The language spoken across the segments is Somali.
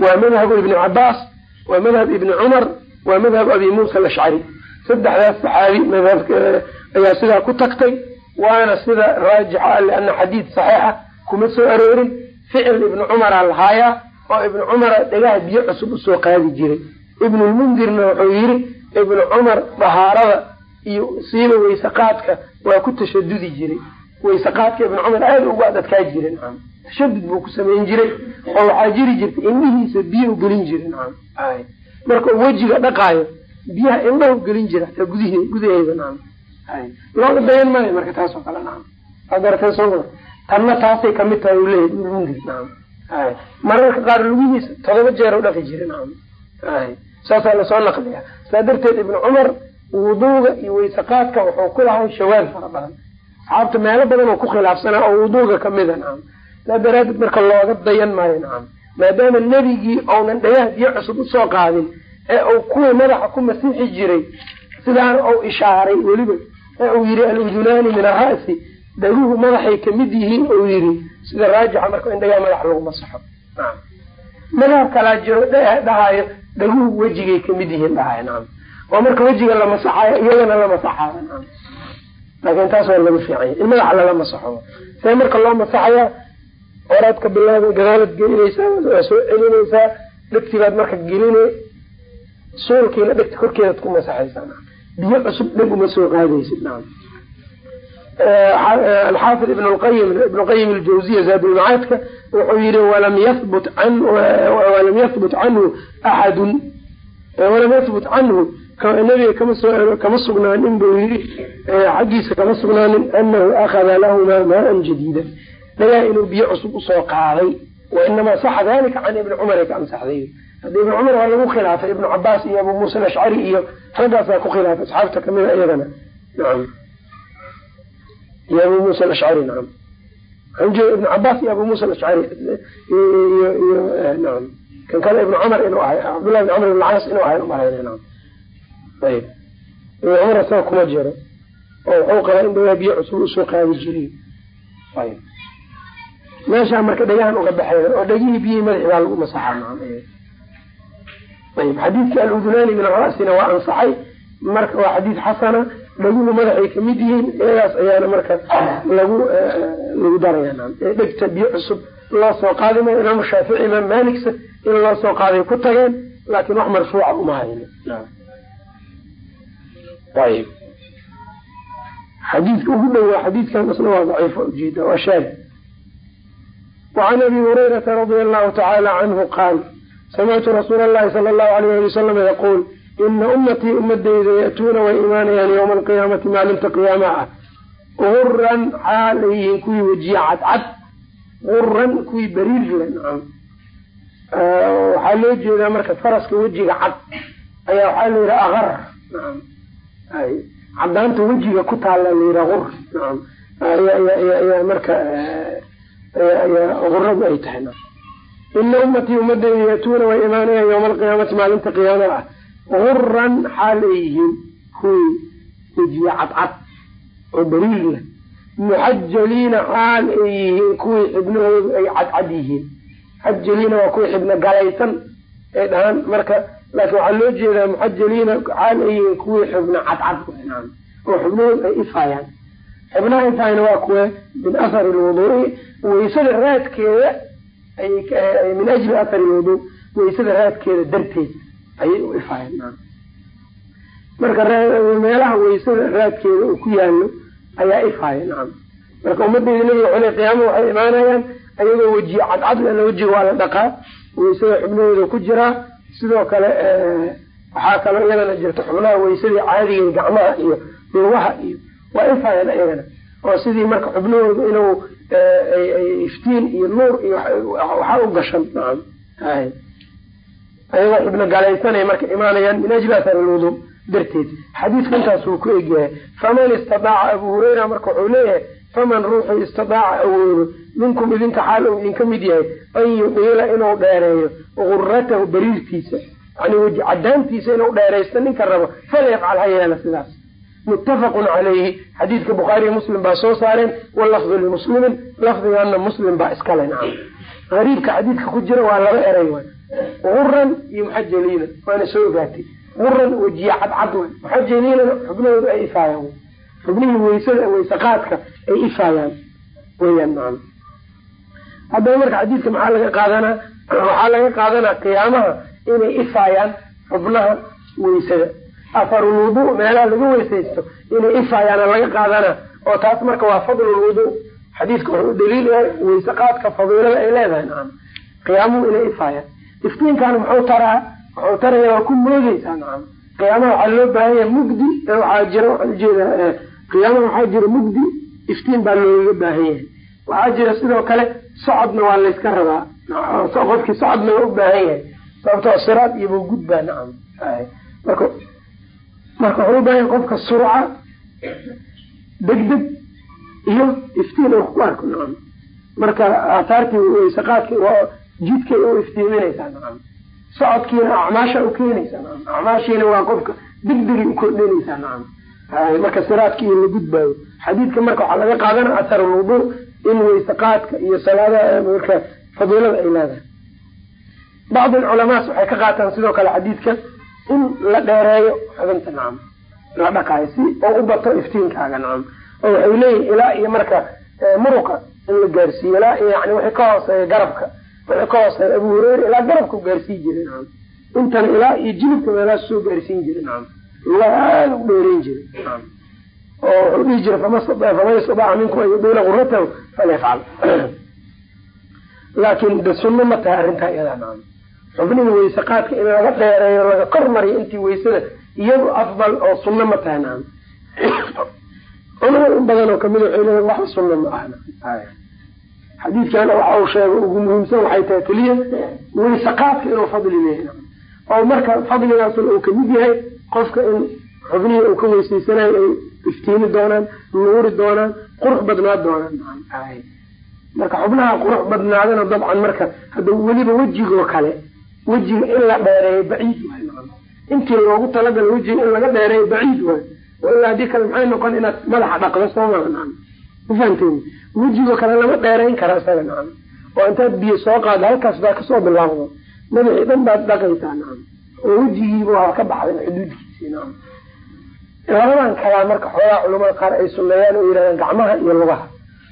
waa madhabu ibni cabaas waa madhab ibni cumar waa madhab abi muusa alashcari saddexdaas saxaabi madhabka ayaa sidaa ku tagtay waana sida raajixa liana xadiid saxiixa kuma soo aroorin. Ficil ibni cumara lahaayaa oo ibni cumara dhagaha biyo cusub u soo qaadi jiray. Ibnulmundirna wuxuu yiri ibni cumar dahaarada iyo siiba weyse qaadka waa ku tashadudi jiray. Weyse qaadka ibni cumar aada ugu adadkaa jiray tashadud buu ku samayn jiray oo waxaa jiri jirtay indhihiisa biyo gelin jiray. Marka wejiga dhaqaayo biyaha indhahu gelin jira hataa gudh gudaheeda looga dayan maayo marka taas oo kale soo tanna taasay ka mid tahay u ibnulmundir naam. Mararka qaar lugihiisa todoba jeer u dhaqi naam. Saasaa la soo naqliya saa darteed ibnu cumar wuduuga iyo weyseqaadka wuxuu ku lahay shawaad fara badan. Asxaabta meelo badan oo ku khilaafsanaa oo wuduuga kamida nacam saa daraadeed marka looga dayan maayo nacam maadaama nebigii ounan dhagaha biyo cusub u soo qaadin ee uu kuwii madaxa ku masiixi jiray sidaana uu ishaaray weliba ee uu yihi aludunaani min ara'si dhaguhu madaxay ka mid yihiin uu yihi sida raajixa marka in dhagaha madaxa lagu masaxo. Madhab kalaa jiro dhahayo dhaguhu wejigay ka mid yihiin dhahayo nacam oo marka wejiga la masaxayo iyagana la masaxaayo nacam laakin taas waa laga fiicanya in madaxa lala masaxo. See marka loo masaxaya horaad ka bilaaba gadaalad gelinaysaa waa soo celinaysaa. Dhegti baad marka geline suulkiina dhegta korkeedaad ku masaxaysaa. Biyo cusub dheg uma soo qaadaysid nacam alxaafid ibn lqayim ibn qayim aljawziya zaadulmacaadka wuxuu yihi walam yahbut an walam yahbut canhu axadun walam yahbut canhu nabiga kama soo kama sugnaanin buu yihi xaggiisa kama sugnaanin anahu akhada lahuma maan jadiida dhagaa inuu biyo cusub u soo qaaday wainamaa saxa dalika can ibni cumar ka ansaxday. Haddi ibni cumar waa lagu khilaafay ibnu cabaas iyo abu muusa alashcari iyo raggaasaa ku khilaafay asxaabta kamida iyadana. Nacam iyo abu muusa alashcari nacam waxaan ibnu cabaas iyo abu muusa alashcari iyo iyo nacam kan kale ibnu cumar inuu ahay cabdullah ibn cumar ibn caas inuu ahay umalayna nacam ayib. Ibnu cumar asaga kuma jiro. Oo wuxuu qabaa in dhagaa biyo cusub u soo qaadi jiriy ayib meeshaa marka dhagahan uga baxeyn oo dhagihii biyihii madaxi baa lagu masaxaa nacam ayib xadiidka aludunaani min ara'sina waa ansaxay marka waa xadiid xasana dhaguhu madaxay ka mid yihiin iyagaas ayaana marka lagu lagu daraya ee dhegta biyo cusub loo soo qaadi mayo imaamu shaafici imaam maaligsa in loo soo qaaday ku tageen laakin wax marfuuca uma hayno ayib. Xadiidka ugu dhow waa xadiidkan isna waa daciifa ujeeda waa shaad wacan abi hurayrata radia allahu tacaala canhu qaal samictu rasuula allahi sala allahu alayh ali wasalama yaquul ina ummatii ummadeyda ya'tuuna way imaanayaan yowma alqiyaamati maalinta qiyaama ah guran xaal ay yihiin kuwii wejiye cadcad guran kuwii beriirle nacam waxaa loo jeedaa marka faraska wejiga cad ayaa waxaa la yidhaha nacam cadaanta wejiga ku taalla la yidhaha gur ayaa marka ayaa guradu ay tahay ina ummatii ummadeyda ya'tuuna way imaanayaan yowma alqiyaamati maalinta qiyaamada ah. Guran xaal ay yihiin kuwii wejiye cadcad oo beriir leh. Muxajaliina xaal ay yihiin kuwii xibnahoodu ay cadcad yihiin. Muxajaliina waa kuwii xibna galaysan ay dhahaan. Marka laakiin waxaa loo jeedaa muxajaliina xaal ay yihiin kuwii xibna cadcad oo xibnahoodu ay ifayaan xibnaha ifayana waa kuwe min athari lwuduui waysada raadkeeda min ajli athari lwuduu waysada raadkeeda darteed ayay u ifayaan marka meelaha waysada raadkeeda uu ku yaalo ayaa ifaaya nacam marka ummadeyda nabiga xule qiyaama waxay imaanayaan ayagoo wejiye cadcad lena wejiga waa la dhaqaa waysada xubnahooda ku jiraa sidoo kale waxaa kaloo iyadana jirta xubnaha waysadii caadiga gacmaha iyo lugaha iyo waa ifaayaan iyagana oo sidii marka xubnahooda inuu iftiin iyo nuur iyo waxaa u gashan. Nacam ayagoo xibno galaysanay marka imaanayaan min ajli athar lwudu darteed. Xadiidku intaas uu ku egyahay faman istadaaca abu hureyra marka wuxuu leeyahay faman ruuxu istadaaca awoodo minkum idinka xaal uu idinka mid yahay an yudiila inuu dheereeyo guratahu bariirtiisa yani weji cadaantiisa inuu dheeraysto ninka rabo falyafcal ha yeela sidaas muttafaqun calayhi. Xadiidka bukhaariya muslim baa soo saareen walafdu limuslimin lafdigana muslim baa iskale nacam gariibka xadiidka ku jira waa laba eray way guran iyo muxajaliina waana soo ogaatay. Guran wejiya cadcad way muxajaliinana xubnahooda ay ifaayaan xubnihii weysada weyse ay ifaayaan weyaan macana haddaba marka xadiidka maxaa laga qaadanaa waxaa laga qaadanaa qiyaamaha inay ifaayaan xubnaha weysada afarulwudu meelaha lagu weysaysto inay ifaayaana laga qaadanaa oo taas marka waa fadlulwudu xadiidka wuxuu u daliil yahay weyse qaadka fadiilada ay leedahay nacam qiyaamuhu inay ifaayaan iftiinkan muxuu taraa? Wuxuu taraya waa ku moodeysaa nacam qiyaamaha waxaa loo baahan yahay mugdi waxaa jira waxaan u jeedaa qiyaamaha waxaa jira mugdi iftiin baa loogaga baahan yahay. Waxaa jira sidoo kale socodna waa layska rabaa qofkii socodna waa u baahan yahay. Sababtoo siraad iyobuu gudbaa nacam marka marka wuxuu u baahan yahay qofka surca degdeg iyo iftiin u ku arko nacam. Marka aataartii waysaqaadki waa jidkay u iftiiminaysaa nacam. Socodkiina acmaasha u keenaysaa nacam. Acmaashiina waa qofka degdegay u kordhinaysaa nacam. Marka siraadki iyo la gudbaayo. Xadiidka marka waxaa laga qaadana atharulwudu in waysaqaadka iyo salaadaha marka fadiilada ay leedahay. Bacdi culamaas waxay ka qaataan sidoo kale xadiidka in la dheereeyo xubinta nacam. La dhaqaayo si oo u bato iftiinkaaga nacam. Oo waxay leeyihiin ilaa iyo marka muruqa in la gaarsiiyo ilaa iyo yani wixii ka hooseeya garabka wixii ka hooseeya abu hureyre ilaa garabka gaarsiin jiray nacam. Intana ilaa iyo jilibka meelaas soo gaarsiin jiray nacam. Aada u dheereyn jiray nacam. Oo wuxuu dhihi jiray faman istadaaca minkum an yudiila guratahu falyafcal laakin de ma tahay arrintaa iyadaa nacam xubnihii weyse qaadka in laga dheereeyo laga kor mariyo intii weysada iyadu afdal oo sunno ma tahay nacam culamada in badan oo ka mid waxay leeyiin wax sunna ma ahna. Xadiidkana waxa uu sheegay ugu muhiimsan waxay tahay keliya weyse qaadka inuu fadli leeyahay. Oo marka fadligaasuna uu ka mid yahay qofka in xubnihii uu ka weysaysanayo ay iftiimi doonaan nuuri doonaan qurux badnaa doonaan. Marka xubnaha qurux badnaadana dabcan marka hadda weliba wejigoo kale wejiga in la dheereeyo baciid intii loogu talagala wejiga in laga dheereeyo baciid waay. Ilaa haddii kale maxay noqon inaad madaxa dhaqdo sooma nacam. Mafahamteen wejigoo kale lama dheereyn kara isaga nacam. Oo intaad biyo soo qaado halkaas baa ka soo bilaabdo. Madaxii dhan baad dhaqaysaa nacam. Oo wejigiiba waa ka baxday xuduudkiisii nacam. Labadan kalaa marka xoogaa culamada qaar ay suneeyaan oo yidhahdaan gacmaha iyo lugaha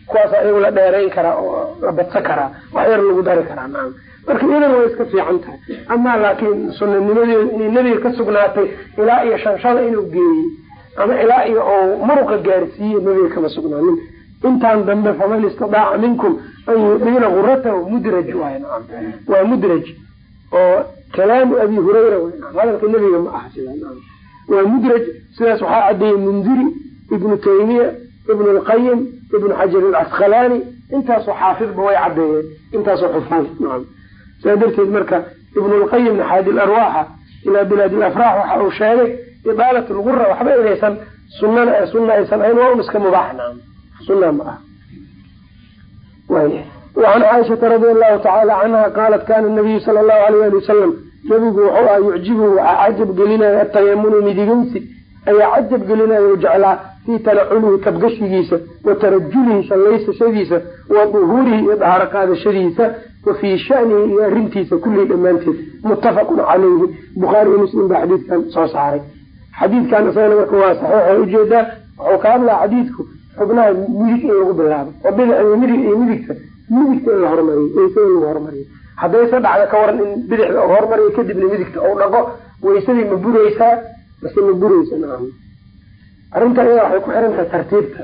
kuwaas ayagu la dheereyn karaa oo la badsan karaa wax yar lagu dari karaa nacam marka iyadan way iska fiican tahay. Amaa laakiin sunanimadeedu inay nebiga ka sugnaatay ilaa iyo shanshada inuu geeyey ama ilaa iyo uu muruqa gaarsiiye nebiga kama sugnaanin. Intaan dambe faman istidaaca minkum an yudiila guratahu mudraj waay nacam waa mudraj oo kalaamu abi hurayra w hadalka nebiga ma aha sida waa mudraj sidaas waxaa cadeeyey mundiri ibnu taymiya ibnu lqayim ibnu xajar alcasqalaani intaasoo xaafidba way cadeeyeen intaasoo xufaad nacam saa darteed marka lqayim naxaadi larwaaxa ilaa bilaad lafraax waxa uu sheegay idaalat lgura waxba inaysan sunana sunna aysan ahayn waa un iska mubaax. Nacam sunna ma aha. Wacan caaishata radi allahu tacaala canha qaalat kana nabiyu sala allahu alayh ali wasalam nabigu wuxuu aha yucjibuhu waxaa cajab gelinaya atayamunu midigeysi ayaa cajab gelinaya jeclaa fii tanaculihi kabgashigiisa wa tarajulihi shallaysashadiisa wa duhuurihi iyo dhaaro qaadashadiisa wa fii shanihi iyo arrintiisa kullii dhammaanteed. Muttafaqun calayhi. Bukhaari iyo muslim baa xadiidkan soo saaray. Xadiidkan isagana marka waa saxiixa u jeedaa wuxuu ka hadlaa xadiidku xubnaha midig in lagu bilaabo oo bidix midig iyo midigta midigta in la hormariyo weysada in lagu hormariyo. Haddayse dhacda ka waran in bidixda hormariyo kadibna midigta u dhaqo weysadii ma bureysaa mase ma bureysa nacam arrinta iyada waxay ku xiran tahay tartiibta.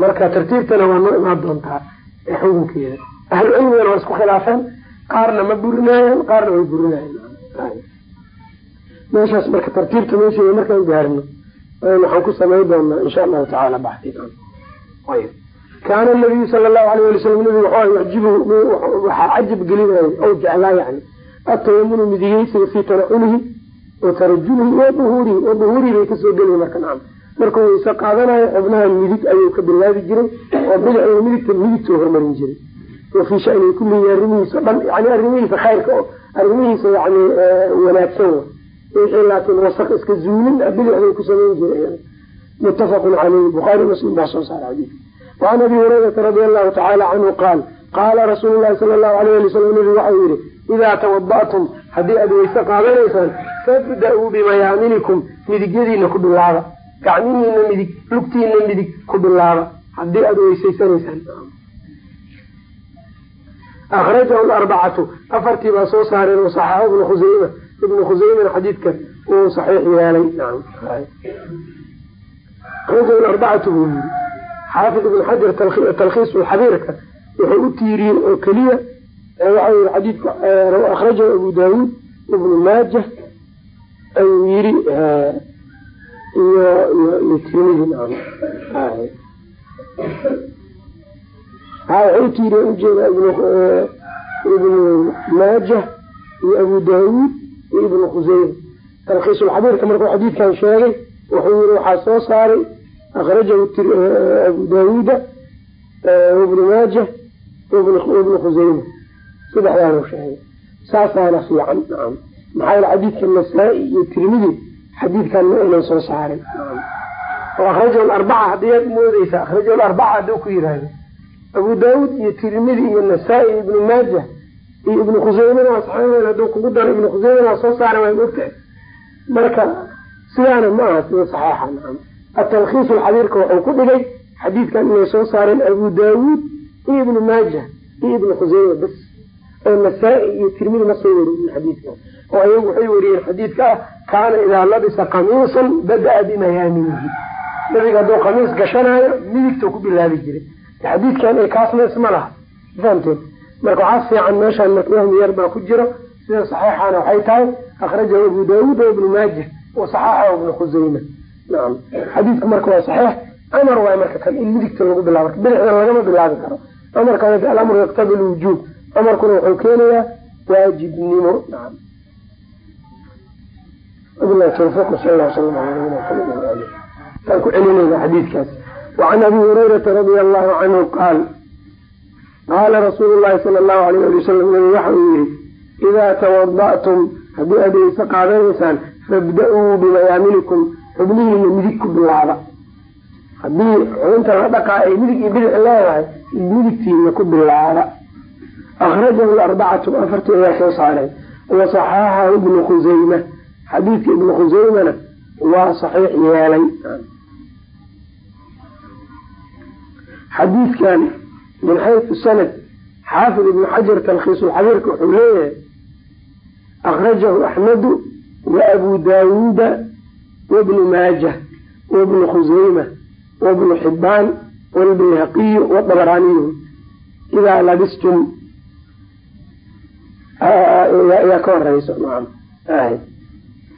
Marka tartiibtana waa noo imaan doontaa ee xukunkeeda. Ahlu cilmigana waa isku khilaafeen qaarna ma burinaayeen qaarna way burinaayeen meeshaas marka tartiibta meesheeda markaan gaarino waxaan ku samayn doonaa insha allahu tacaala baxdi kaana nabiyu sala allahu alayh ali salam nabigu waxaa yucjibuhu waxaa cajab gelinaya ow jeclaa yani atayamunu midigeysiga fii tanaculihi wa tarajulihi wa duhuurihi wa duhuurihi bay ka soo gelaya marka nacam markuu wayse qaadanayo xubnaha midig ayuu ka bilaabi jiray oo bidixda midigta midigtuu hormarin jiray. Wa fii shanihi kullihi arrimihiisa dhan yani arrimihiisa khayrka oo arrimihiisa yani wanaagsan wixii laakiin wasaq iska zuulin bidixday ku samayn jiray muttafaqun caleyhi bukhaari muslim baa soo saara xadiidka wacan abi hurayrata radi allahu tacaala canhu qaal qaala rasuulu lahi sala allahu alayh ali wasalam nabigu waxau haddii aad weyse qaadanaysaan fabda-uu bimayaaminikum midigyadiina ku bilaaba gacmihiina midig lugtiina midig ku bilaaba haddii aada weysaysanaysaan akrajahu arbacatu. Afartii baa soo saareen wasaxaxu ibnu khuseyma ibnu khuseymana xadiidka uu saxiix yeelay. Akrajahu arbacatu buu yiri xaafid ibn xajar talkhiis xabiirka wuxuu u tiiriyey oo keliya waxa yii xadiidka akrajahu abu daawuud ibnu maaja ayuu yiri iyo iyo tirmidi ha waxay tiiriye ujeeda ibnu maaja iyo abu daawuud iyo ibnu khuseyma talkhiisulxabiirka markuu xadiidkan sheegay wuxuu yiri waxaa soo saaray akrajahu abu daawuuda ibnu maaja ibnu khuseyma saddexdaanu sheegay. Saasaana fiican maxaa yele xadiidka nasaa-i iyo tirmidi xadiidkan ma aynan soo saarin. Oo akrajahu arbaca haddii aad moodeysa akrajahu arbaca hadduu ku yiraahdo. Abu daawuud iyo tirmidi iyo nasaa-i ibnu maaja iyo ibnu khuseymana waa saxiixeen hadduu kugu daro ibnu khuseymana waa soo saaray waa ogtahay marka sidaana ma aha sida saxeixa nacam atalkhiis xabiirka wuxuu ku dhigay xadiidkan inay soo saareen abu daawuud iyo ibnu maaja iyo ibnu khuseyma bas oo nasaa-i iyo tirmidi ma soo warinin xadiidkan oo ayagu waxay wariyeen xadiidka kaana idaa labisa qamiisan bada-a bimayaaminihi nabiga hadduu qamiis gashanaayo midigta ku bilaabi jiray. Xadiidkan ay kaasna isma laha. Fahamteen? Marka waxaa fiican meeshaan wahmi yar baa ku jiro. Sida saxiixana waxay tahay akrajahu abu daawuud o ibnu maaja wa saxaxahu ibnu khuseyma nacam xadiidku marka waa saxiix amar waay marka kan in midigta lagu bilaabo bidixda lagama bilaabi karo. Amarka alamru yaqtabi lwujuub amarkuna wuxuu keenayaa waajibnimo. Taan abi hurayrata radia allahu canhu qaal qaala rasuulu llahi sala allahu alayh waxa uu yihi idaa tawada'tum haddii aad qaadanaysaan fabda-uu bimayaaminikum xubnihiina midig ku bilaaba. Haddii xubinta la dhaqaa ay midig iyo bidix leedahay midigtiina ku bilaaba akrajahu arbacatu afartii ayaa soo saareen wasaxaaxahu ibnu khuseyma xadiidka ibnu khuseymana waa saxiix yeelay xadiidkan min xaysu sanad xaafid ibnu xajar talkhiisulxabiirka wuxuu leeyahay akrajahu axmedu wa abu daawuuda wabnu maaja wabnu khuseyma wabnu xibaan walbayhaqiyu wadabraniyu idaa labistum yaa ka horeyso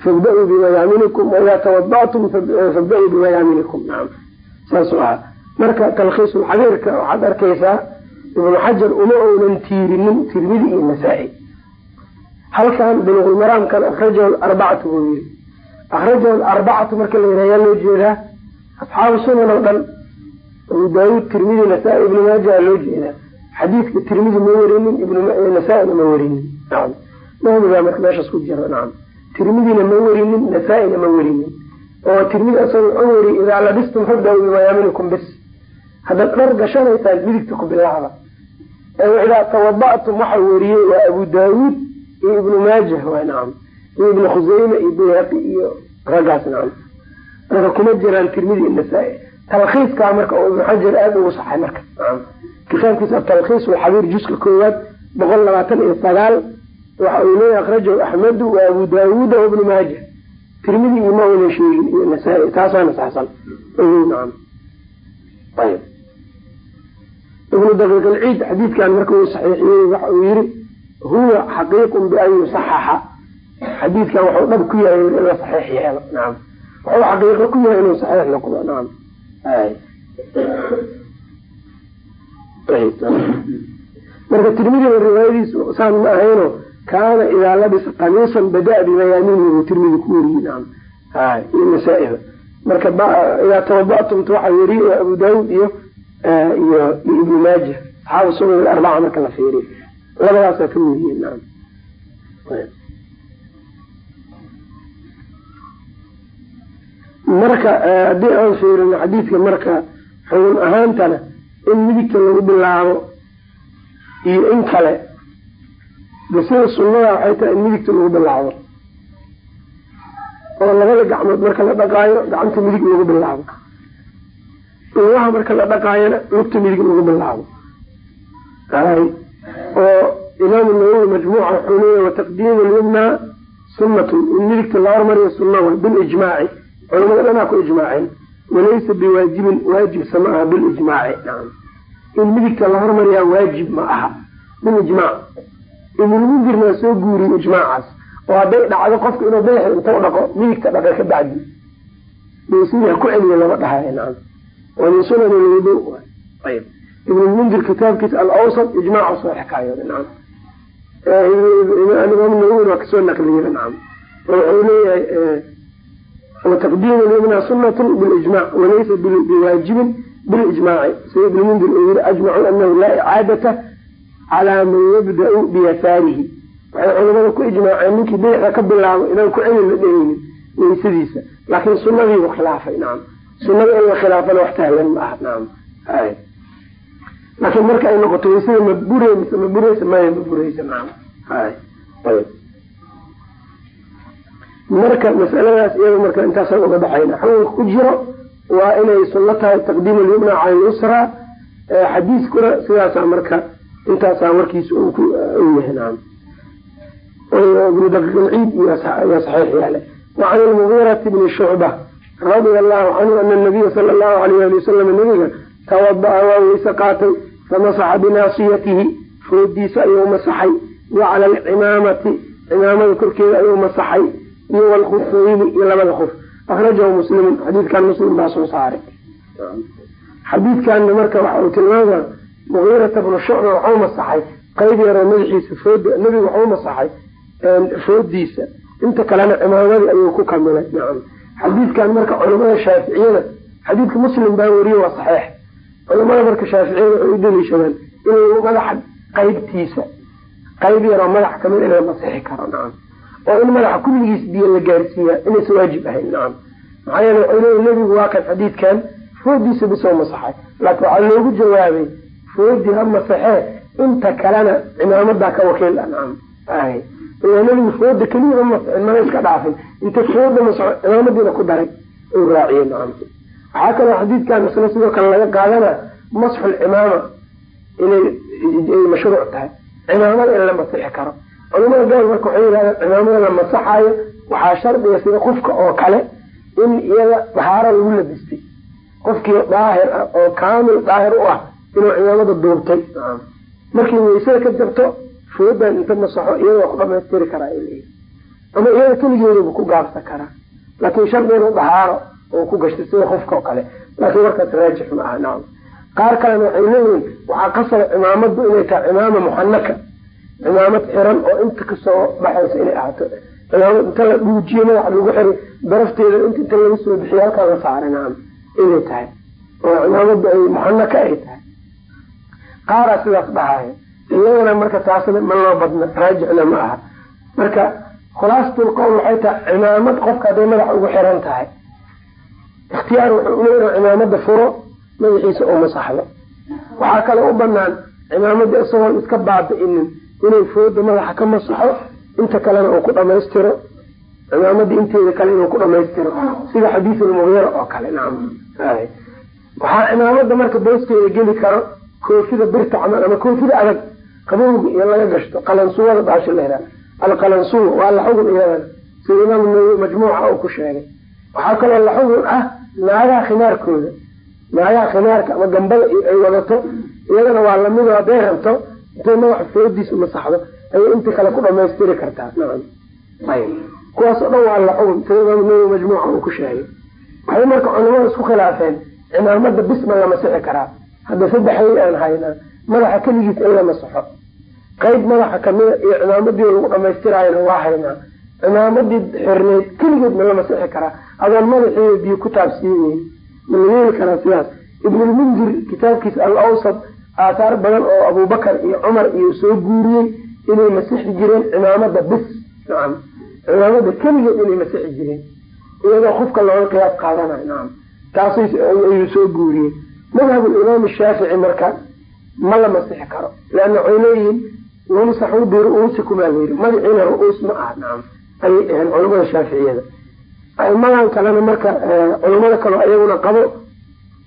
fabda-uu bimayaaminikum waidaa tawada'tum fabda-uu bimayaaminikum naam ahaa marka talkhiisulxabiirka waxaad arkaysaa ibnu xajar uma uunan tiirinin tirmidi iyo nasaa-i. Halkan buluqulmaraamkan akrajahu arbacatu buu yiri. Akrajahu arbacatu marka la yaa loo jeedaa? Asxaabu sunan oo dhan daawuud tirmidi nasaa-i ibnu maaja loo jeedaa. Xadiidka tirmidi ma werinin nasaa-ina ma werinin mahmigaa marka meeshaas ku jira nacam. Tirmidina ma werinin nasaa-ina ma werinin. Oo tirmidi asaga wuxuu weri idaa labistum fabda-u bimayaaminikum bis. Haddaad dhar gashanaysaan midigta ku bilaacda. Idaa tawada'tum waxa weriyey waa abu daawuud iyo ibnu maaja waa nacam. Iyo ibnu khuseyme iyo bayhaqi iyo raggaas nacam. Marka kuma jiraan tirmidi iyo nasaa-i. Talkhiiskaa marka oo ibnu xajar aada ugu saxay marka nacam. Kitaabkiisa talkhiis alxabiir juska koowaad boqol labaatan iyo sagaal waxa uu leeyahy akrajahu axmedu wa abu daawuuda wabnu maaja. Tirmidi iyo ma aynan sheegin iyo nasaa-i taasaana saxsan. Nacam. Ayb ibnu daqiiq alciid xadiidkan marka uu saxiixiyey waxa uu yihi huwa xaqiiqun bian yusaxaxa. Xadiidkan waxuu dhab ku yahay in la saxiix yeelo nacam. Waxuu xaqiiqo ku yahay inuu saxiix noqdo nacam. Marka tirmidina riwaayadiisu saan ma ahayno kaana idaa labisa qamiisan bada-a bimayaaminihi buu tirmidi ku nasaa-ida marka idaa tawada'tumta waxaa weriyey abu daawuud iyo iyo ibnu maaja. Asxaabu sunan arbaca marka la fiiriyo. Labadaasaa ka weriyey nacam marka haddii aan fiirino xadiidka marka xugun ahaantana in midigta lagu bilaabo iyo in kale de sida sunnada waxay tahay in midigta lagu bilaabo. Oo labada gacmood marka la dhaqaayo gacanta midig lagu bilaabo. Lugaha marka la dhaqaayona lugta midig lagu bilaabo. Oo imaamu nawowi majmuuca wuxuu leeya wataqdiimu lyumnaa sunnatun. In midigta la hormariyo sunna wa bilijmaaci culamada dhanaa ku ijmaaceen. Walaysa biwaajibin waajibsa ma aha bilijmaaci in midigta la hormariyaa waajib ma aha. Bilijmaac ibnulmundirna waa soo guuriye ijmaacaas oo hadday dhacdo qofka inuu beexa inta dhaqo midigta dhaqe ka bacdi. Sidii ha ku celiya lama ayb ibnulmundir kitaabkiisa alawsat ijmaaca soo nawowin waa ka soo naqliyey wuxuu leeyahay wataqdiimu lyumna sunatun bilijmac walaysa biwaajibin bilijmaaci sida ibnulmundir uu yiri ajmacu anahu laa icaadata calaa man yabda-u biyasaarihi waxay culamada ku ijmaaceen ninkii bidixda ka bilaabo inaan ku celin la dheheynin weysadiisa laakiin sunadiibu khilaafay nacam sunada in la khilaafana wax sahlan ma aha nacam laakiin marka ay noqoto weysada ma bure mise ma bureysa maya ma bureysa nacam marka masaladaas iyada marka intaasaan uga baxayna xukunka ku jiro waa inay sunno tahay taqdiim alyumna cala lyusra xadiiskuna sidaasaa marka intaasaa warkiisa u yahay nacam ibnu daqiiqilciid iyo saxiix yaale. Wacan ilmugiirati bni shucba radia allahu canhu ana nabiya sala allahu alayh ali wasalam nabiga tawada-a waa weyse qaatay famasaxa binaasiyatihi foodiisa ayuu masaxay wa cala alcimaamati cimaamada korkeeda ayuu masaxay iyo walkufayni iyo labada kuf akhrajahu muslimun xadiidkan muslim baa soo saaray. Xadiidkanna marka waxa uu tilmaama mugiirata bnu shucba waxuu masaxay qayb yaroo madaxiisa fooda nebigu waxuu masaxay foodiisa. Inta kalena cimaamadii ayuu ku kamilay nacam xadiidkan marka culamada shaaficiyada xadiidka muslim baa weriye waa saxiix. Culamada marka shaaficiyada waxay u daliishadaan in madaxa qaybtiisa. Qayb yaroo madax ka mid in la masixi karo nacam oo in madaxa kulligiis biyo la gaarsiiyaa inaysa waajib ahayn nacam maxaa yeele waxay nebigu waa kan xadiidkan foodiisa bisoo masaxay. Laakiin waxaa loogu jawaabay foodii ha masaxee inta kalena cimaamadaa ka wakiil ah ila nebigu fooda keliya ma masixin mana iska dhaafin? Inta fooda masaxo cimaamadiina ku daray? Uu raaciye nacam waxaa kaloo xadiidkan isna sidoo kale laga qaadana masxul cimaama. Inay mashruuc tahay. Cimaamada in la masixi karo. Culamada gaal marka waxay yidhahdeen cimaamada la masaxaayo waxaa shardiga sida qofka oo kale in iyada dahaaro lagu labistay. Qofkii daahir ah oo kaamil daahir u ah inuu cimaamada duubtay. Markii weysada ka jabto foodan inta masaxo iyada waa ku dhamaystiri karaa ama iyada keligeeduba ku gaabsan karaa. Laakiin shardi inuu dahaaro oo ku gashtay sida qofka oo kale. Laakiin markaas raajix ma aha nacam qaar kalena waxay leeyihiin waxaa qasaba cimaamadu inay tahay cimaama muxanaka cimaamad xiran oo inta ka soo baxaysa inay ahaato. Cimaamad inta la dhuujiyo madaxa lagu xiray darafteeda int inta laga soo bixiyo halkaa la saaray nacam inay tahay. Oo cimaamadu ay muxanaka ay tahay qaaraa sidaas dhahaya iyadana marka taasna ma loo badna raajixna ma aha. Marka khulaasatul qowl waxay tahay cimaamad qofka hadday madaxa ugu xiran tahay. Ikhtiyaar wuxuu uleeyahay cimaamada furo madaxiisa oo masaxdo. Waxaa kale u banaan cimaamada isagoon iska baabi'inin inay fooda madaxa ka masaxo inta kalena uu ku dhamaystiro cimaamadii inteeda kale inuu ku dhamaystiro sida xadiisulmugiira oo kale nacam waxaa cimaamada marka booskeeda geli karo koofida birta camal ama koofida adag qabowga iyo laga gashto qalansuwada baasha lahaa alqalansuwa waa la xugun iyadana sida imaam nawowi majmuuca uu ku sheegay. Waxaa kaloo la xugun ah naagaha khimaarkooda naagaha khimaarka ama gambada ay wadato iyadana waa la mid hadday rabto intay madaxa foodiisa masaxdo ayay inta kale ku dhamaystiri kartaa. Nacam ayb kuwaas oo dhan waa la xugun sida imaam nawowi majmuuca uu ku sheegay. Waxay marka culimada isku khilaafeen cimaamada bisma la masixi karaa hadda saddexay aan haynaa madaxa keligiis in la masaxo qayb madaxa kamida iyo cimaamadii lagu dhamaystiraayana waa haynaa cimaamadii xirneyd keligeed ma la masixi karaa adoon madaxiiyo biyo ku taabsiineyn ma la yeeli karaa sidaas. Ibnulmundir kitaabkiisa al awsad aathaar badan oo abubakar iyo cumar iyo soo guuriyey inay masixi jireen cimaamada bis nacam cimaamada keligeed inay masixi jireen. Iyadoo qofka looga qiyaas qaadanayo. Nacam taasayuu soo guuriyey madhab imaam shaafici marka ma la masixi karo leanna waxay leeyihiin wamsaxuu biru-uusikumaa layiri magaciina ru-uus ma aha nacam ayay dhaheen culamada shaaficiyada. Aimadan kalena marka culamada kaleo ayaguna qabo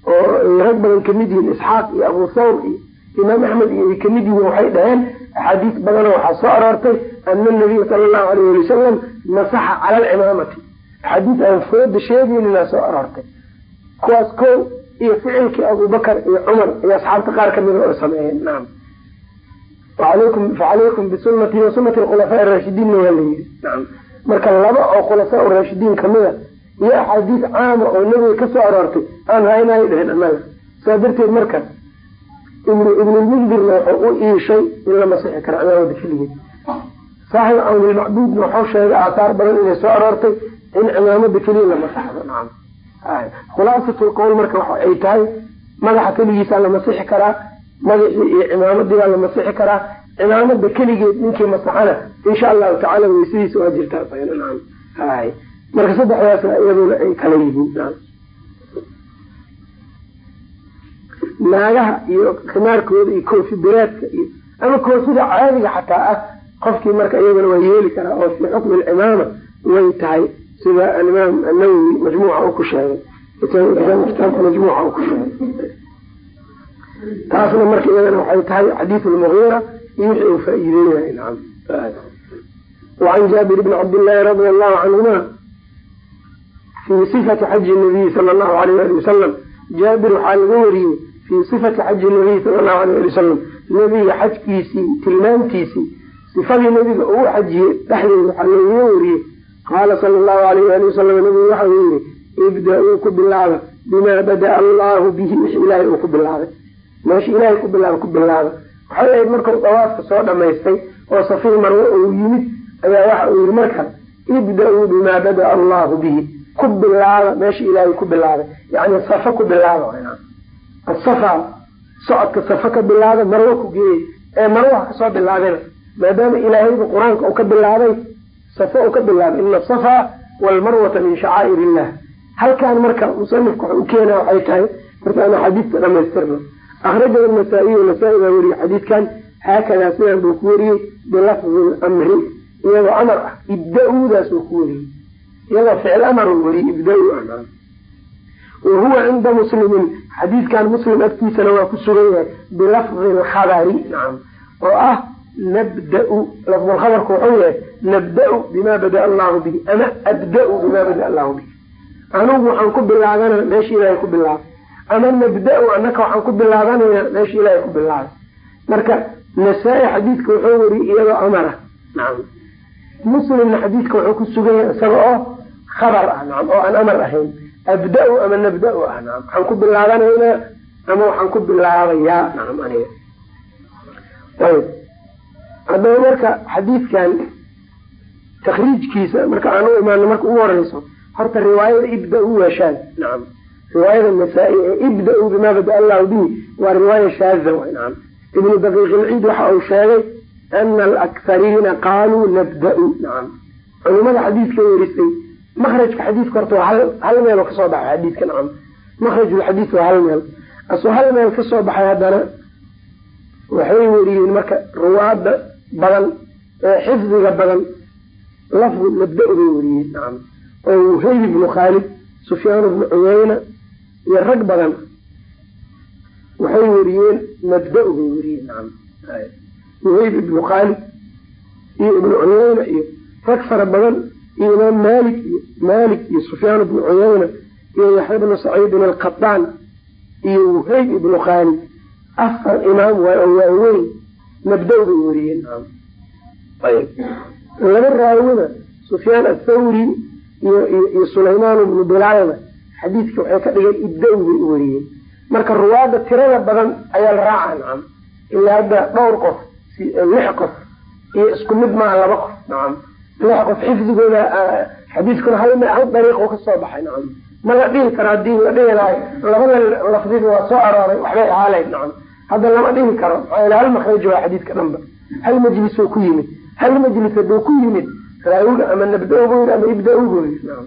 oo rag badan ka mid yihiin isxaaq iyo abu thawr iyo imaam axmed iyo ka mid yihiin waxay dhaheen axaadiis badanoo waxaa soo aroortay ana nabiya sala allahu alayh ali wasalam nasaxa cala alcimaamati axaadiis aan fooda sheegeynina soo aroortay. Kuwaas ko iyo ficilkii abubakar iyo cumar iyo asxaabta qaar kamida oo sameeyeen. Nacam alaykum facalaykum bisunati wa sunati khulafaa raashidiinna waa layidhi nacam marka laba oo khulafaa raashidiin kamida iyo axaadiis caama oo nebiga ka soo aroortay aan haynaay dheheen annaga. Saa darteed marka ibnulmundirna wuxuu u iishay in la masixi karo cimaamada keligeed saaxib cawnilmacbuudna waxuu sheegay aathaar badan inay soo aroortay in cimaamada keliya la masaxdo nacam khulaasatul qowl marka waxa ay tahay madaxa keligiisaa la masixi karaa madaxii iyo cimaamadii baa la masixi karaa cimaamada keligeed ninkii masaxana insha allahu tacala weysadiisa waa jirtaa marka saddexdaas iyaduna ay kala yihiin naagaha iyo khimaarkooda iyo koofi biraadka iyo ama koofida caadiga xataa ah qofkii marka iyaguna waa yeeli karaa oo fii xukmi alcimaama way tahay sida alimaam anawowi majmuuca uu ku sheegay. Kitaabka majmuuca uu ku sheegay. Taasna marka iyadana waxay tahay xadiisu lmugiira iyo wixii uu faa-iideynay nacam wacan jaabir bni cabdillaahi radia allahu canhuma fii sifati xaji nabiyi sala allahu alayh ali wasalam jaabir waxaa laga wariyey fii sifati xaji nabiyi sala allahu alayh ali wasalam nebiga xajkiisii tilmaamtiisii sifadii nebiga uu xajiyey dhexdeeda waxaa looga wariyey qaala sala allahu alayh ali wasalam nabigu waxa uu yihi ibda-uu ku bilaaba bimaa bada allahu bihi wixi ilaahay uu ku bilaabay meesha ilaahay ku bilaaba ku bilaaba waxay ahayd markuu dawaafka soo dhamaystay oo safii marwe uu yimid ayaa waxa uu yihi marka ibda-uu bimaa bada allahu bihi ku bilaaba meesha ilaahay ku bilaabay yani safa ku bilaaba asafa socodka safa ka bilaaba marwe ku geeyey ee marwe ha ka soo bilaabina maadaama ilaahayba qur'aanka uu ka bilaabay safa uu ka bilaabay ina asafa walmarwata min shacaa'ir illah halkaan marka musanifka waxa u keena waxay tahay ana xadiidka dhamaystirno akrajahu nasaa-iy nasaa-i baa weriyey xadiidkan haakadaa sidan buu ku weriyey bilafdi amri iyadoo amar ah ibda-uudaas uu ku weriyey iyadoo ficil amar uu weriyey ibda-u ah wa huwa cinda muslimin xadiidkan muslim agtiisana waa ku sugan yahay bilafdi lkhabari nacam oo ah nabda-u lafdulkhabarku wuxuu yahay nabda-u bima bada allahu bihi ama abda-u bima bada allahu bihi anugu waxaan ku bilaabana meesha ilaahay ku bilaabay ama nabda-u anaka waxaan ku bilaabanayna meesha ilaahay ku bilaabay marka nasaa-i xadiidka wuxuu weriyey iyadoo amara nacam muslimna xadiidka wuxuu ku sugan yahay isaga oo khabar ah nacam oo aan amar ahayn abda-u ama nabda-u ah nacam waxaan ku bilaabanaynaa ama waxaan ku bilaabayaa nacam aniga ayb haddaba marka xadiidkan takriijkiisa marka aan u imaano marka ugu horeyso horta riwaayada ibda-u waa shaad nacam riwaayada nasaa-i ee ibda-u bimaa bada allahu bihi waa riwaaya shaada way. Nacam ibnu daqiiq ilciid waxa uu sheegay ana alakhariina qaaluu nabda-u. Nacam culimada xadiidka werisay makrajka xadiidka horta waa hal hal meel oo ka soo baxay xadiidka. Nacam makrajulxadiid waa hal meel. Asoo hal meel ka soo baxay haddana waxay weriyeen marka ruwaada badan ee xifdiga badan lafdu nabda-u bay nacam oo wuhayb ibnu khaalid sufyaan ibnu cuyeyna iyo rag badan waxay weriyeen nabda-u bay weriyeen wuhayb ibnu khaalid iyo ibnu cuyeyna iyo rag fara badan iyo imaam malik iyo malik iyo sufyaan ibnu cuyeyna iyo yaxya ibnu saciidin alqataan iyo wuhayb ibnu khaalid. Afar imaam waay oo waaweyn nabda-u bay weriyeen laba raawina sufyaan athawri iyo sulaymaan ibnu bilaalna xadiidka waxay ka dhigeen ibda-u bay u weriyeen marka ruwaada tirada badan ayaa la raaca nacam ilaa hadda dhowr qof lix qof iyo isku mid maaha laba qof nacam lix qof xifdigooda xadiidkuna hal hal dariiq ka soo baxay nacam ma la dhihi karo haddii la dhihi lahay? Labada lafdiba waa soo arooray waxbay ahaaleyd nacam hadda lama dhihi karo. Hal makraj waa xadiidka dhanba. Hal majlis oo ku yimid. Hal majlis haduu ku yimid raawiga ama nabda bu yii ama ibda bu yii nacam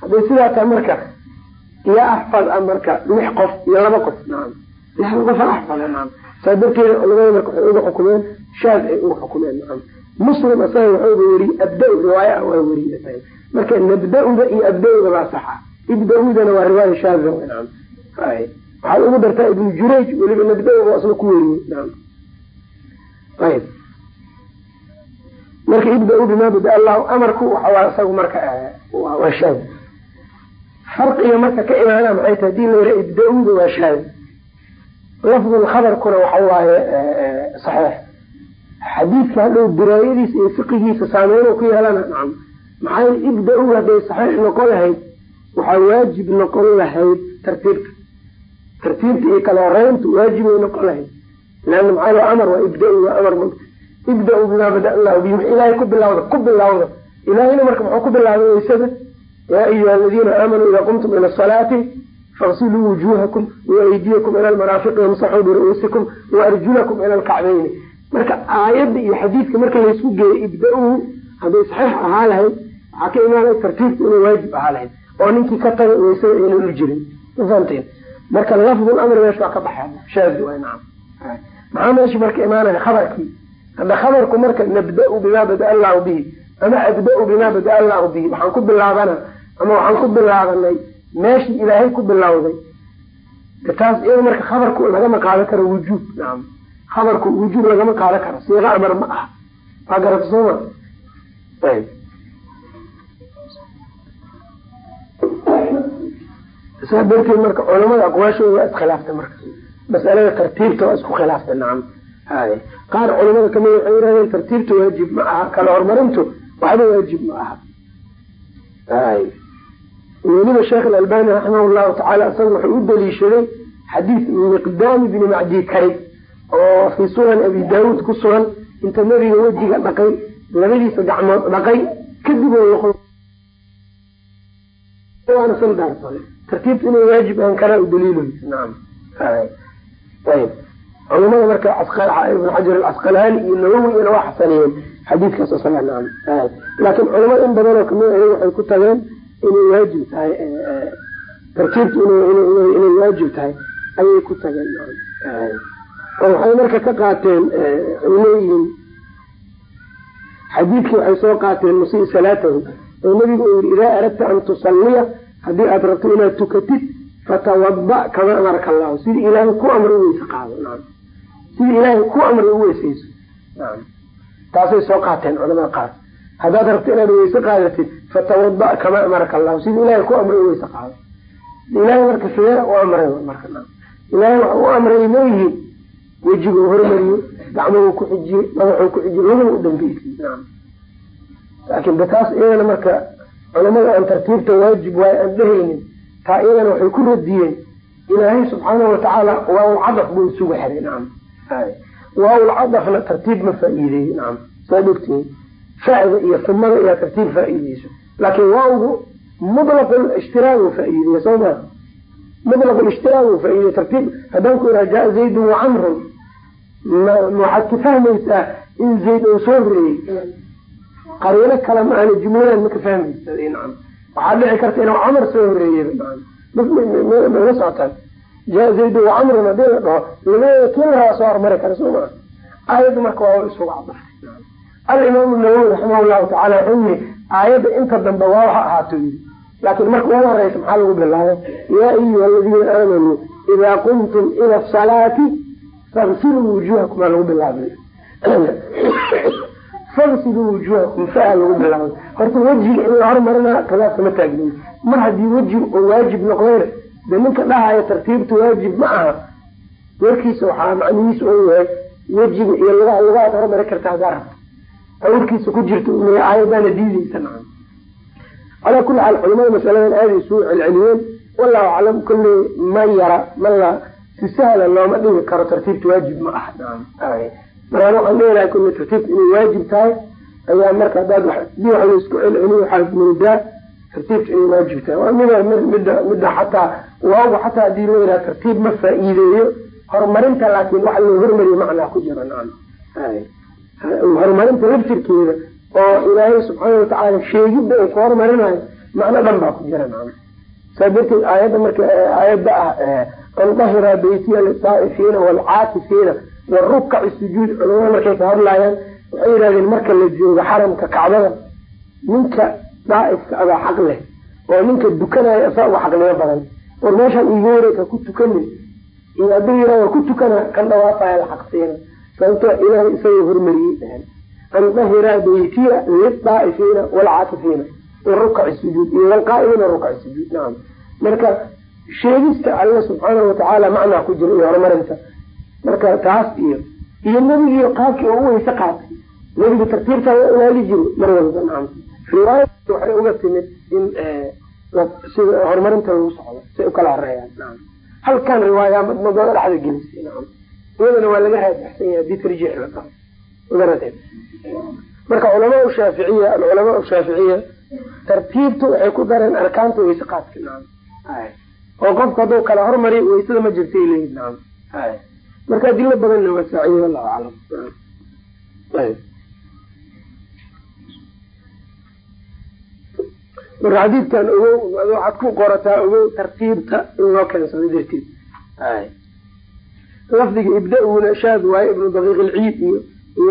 hadday sidaa tahay marka iyo axfad a marka lix qof iyo laba qof. Lixda qof axfada nacam saa darteeda culamada marka waxay uga xukumeen shaad ay uga xukumeen. Muslim asaga waxuuba weriyey abda riwaaya waa weriyey isaga marka nabda-uda iyo abda-uda baa saxa ibda-udana waa riwaaya shaada waxaad ugu dartaa ibnu jurayj weliba nabda-uda asna ku weriyey ayb marka ibda-u bimaa bada allahu amarku waxawaa isagu marka waa shaad. Farqiga marka ka imaana maxay tahay? Hadii la yara ibda-uda waa shaad. Lafdul khabarkuna waxa waaye saxiix. Xadiidka hadhow diraayadiisa iyo fiqigiisa saameyn ku yeelana nacam maxaa ibda-u hadday saxiix noqon lahayd? Waxaa waajib noqon lahayd tartiibta tartiibta iyo kala horeyntu waajibay noqon lahayd. Leana maxaa amar? Waa ibda-u waa amar ibda-u bimaa bada allahu bi ilaahay ku bilawda ku bilawda ilaahayna marka muxuu ku bilaabay waysada yaa ayuha aladiina aamanuu idaa qumtum ila asalaati faqsiluu wujuhakum waaydiyakum ila almaraafiqi wamsaxuu biru'uusikum waarjulakum ila alkacbayni. Marka aayadda iyo xadiidka marka laysku geeyo ibda-u hadday saxiix ahaa lahayd waxaa ka imaanay tartiibta inay waajib ahaa lahayd. Oo ninkii ka tagay waysada aynan u jirin. Mafahamteen marka lafdul amri meesha ka baxaa shaadi waay nacam maxaa meesha marka imaanaya? Khabarkii. Hadda khabarku marka nabda-u bimaa bada allahu bihi ama abda-u bimaa bada allahu bihi waxaan ku bilaabana ama waxaan ku bilaabanay meeshii ilaahay ku bilowday. Taas iyada marka khabarku lagama qaadan karo wujuub nacam khabarku wujuub lagama qaadan karo siiqa amar ma aha. Waa garata sooma ayb saa darteed marka culamada aqwaashooda waa iskhilaafta marka. Masalada tartiibta waa isku khilaafta nacam. Hay qaar culamada ka mid waxay yidhahdeen tartiibta waajib ma aha kala horumarintu waxba waajib ma aha. Weliba sheekh alalbani raximah llahu tacaala isaga wuxuu u daliishaday xadiis miqdaami bni macdi karib oo fii sunan abi daawuud ku sugan inta nabiga wejiga dhaqay labadiisa gacmood dhaqay kadib waana sandaarsaday tartiibta inay waajib ahan karaa u daliilaysa nacam ayb culamada marka ibn xajar alcasqalaani iyo nawowina waa xasaniyeen xadiidkaas oo saga nacam laakiin culamada in badanoo ka mid a waxay ku tageen inay waajib tahay tartiibta inay waajib tahay ayay ku tageen. Oo waxay marka ka qaateen waxay leeyihiin xadiidkii waxay soo qaateen musii salaatahu oo nabigu uu yihi idaa aradta an tusalliya haddii aad rabto inaad tukatid fatawada kama amarka allahu sidii ilaahay ku amri u weyse qaado. Sidii ilaahay ku amri u weysayso. Naam. Taasay soo qaateen culamada qaar. Haddaad rabto inaad weyse qaadatid fatawada kama amarka allahu sidii ilaahay ku amri u weyse qaado. Ilaahay marka sidee u amray? Marka ilaahay waxa u amray leeyihiin wejiga u hormariyo gacmuhu ku xijiyey madaxuu ku xijiyey labada u dambeysay laakiin de taas iyadana marka culamada aan tartiibta waajib waayo aan dhehaynin taa iyadana waxay ku radiyeen ilaahay subxaanahu watacaala waaul cadaf buu isugu xiray nacam waaul cadafna tartiib ma faa-iideeyo nacam saad ogtihiin facda iyo sumada iyaa tartiib faa-iideyso. Laakiin waawgu mutlaq ishtiraag uu faa-iideeya soo maa mutlaq ishtiraag uu faa-iideya tartiib. Haddaan ku ihaha jaa zaydun wa camrun ma waxaad ka fahmaysaa in zayd uu soo horeeyey qariino kale ma aana jumladan maka fahmaysa waxaa dhici karta inuu camar soo horeeyey nacam. Mala socotaan. Wa camrun haddii la dhaho labadeeda kii la rabaa soo hormari kara soo maa aayadda marka waa isugu cadaftay alimaamu nawowi raximah llahu tacala wuxuu aayadda inta dambe waa waxa ahaato yii laakiin marka ugu horeysa maxaa lagu bilaabay? Yaa ayuha aladiina aamanuu idaa qumtum ila asalaati fagsiluu wujuhakum aa lagu bilaabay fagsiluu wujuhakum faa lagu bilaabay horta wejiga in la hormarina khilaaf kama taagnin. Mar haddii wejiga oo waajib noqdayna de ninka dhahaya tartiibta waajib ma aha. Warkiisa waxaa macnihiisa oo yahay wejiga iyo lugaha lugahaad hormari karta haddaa rabta awrkiisa ku jirta aayadaana diideysa nacam. Calaa kulli xaal culamada masaladan aaday isugu celceliyeen. Wallahu aclam kulli ma yara ma la si sahla looma dhigi karo tartiibta waajib ma aha markaan waxaan leelahay tartiibta inay waajib tahay ayaa marka hadaad dii wax la isku celceliyo waxaad moodaa tartiibta inay waajib tahay. Waa mida midda midda xataa waawga xataa haddii loo yidhaha tartiib ma faa-iideeyo horumarinta laakiin waxa loo hormariyo macnaa ku jira. Nacam horumarinta laftirkeeda oo ilaahay subxaana watacaala sheegidda uu ku horumarinayo macno dhan baa ku jira. Nacam saa darteed aayadda marka aayadda ah an dahira beytiya lisaa'ifiina waalcaakifiina warukaci sujuud culamada markay ka hadlaayaan waxay yidhahdeen marka la joogo xaramka kacbada ninka daaifka abaa xaq leh oo ninka dukanaya isaa uga xaqnimo badan war meeshaan iiga wareegka ku tukanin iyo hadduu yidhah war ku tukana kan dhawaafaya la xaqsiina sababtoo ilaahay isaga hormariyey an dahira beytiya lidaa'ifiina walcaakifiina warukaci sujuud iyo walqaa'imiina rukaci sujuud nacam marka sheegista alla subxaanahu watacaala macnaa ku jira iyo horumarinta marka taas iyo iyo nebigii qaabkii oo u weyse qaatay. Nebigu tartiibtaa waa ilaali jiri mar walba nacam riwaayad waxay uga timid in sida horumarinta lagu socdo say u kala horeeyaan nacam halkan riwaaya madmada dhexda gelisay nacam iyadana waa laga raajixsan yahay haddii tarjiix la marka culamaa shaaficiya alculamaa shaaficiya tartiibtu waxay ku dareen arkaanta weyse qaadka nacam oo qofku hadduu kala hormariy weysada ma jirta leeyihiin nacam marka adilo badanna waa saaciye wallahu aclam marka xadiidkan ogow waxaad ku qorataa ogow tartiibta in loo keensado darteed lafdiga ibda-una shaad waaye ibnu daqiiq ilciid iyo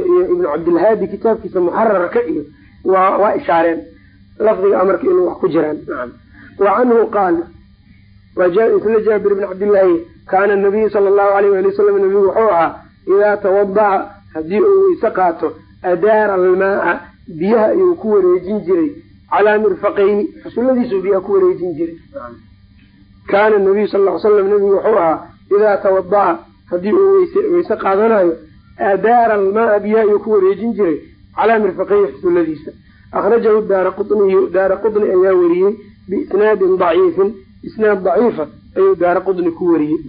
iyo ibnu cabdilhaadi kitaabkiisa muxararka iyo waa waa ishaareen. Lafdiga amarka inuu wax ku jiraan. Wa canhu qaal isla jaabir ibn cabdillaahi kaana nabiyu sala allahu alayh wali wasalam nabigu wuxuu ahaa idaa tawadaca haddii uu weyse qaato adaara almaaa biyaha ayuu ku wareejin jiray calaa mirfaqayni xusulladiisuu biyaha ku wareejin jiray kaana nabiyu sal ly slam nabigu wuxuu ahaa idaa tawadaca haddii uu weyse qaadanayo adaara almaaa biyaha ayuu ku wareejin jiray calaa mirfaqayni xusulladiisa akhrajahu daara quniyu daara qudni ayaa weriyey biisnaadin daciifin isnaad daciifa ayuu daara qudni ku wariyey.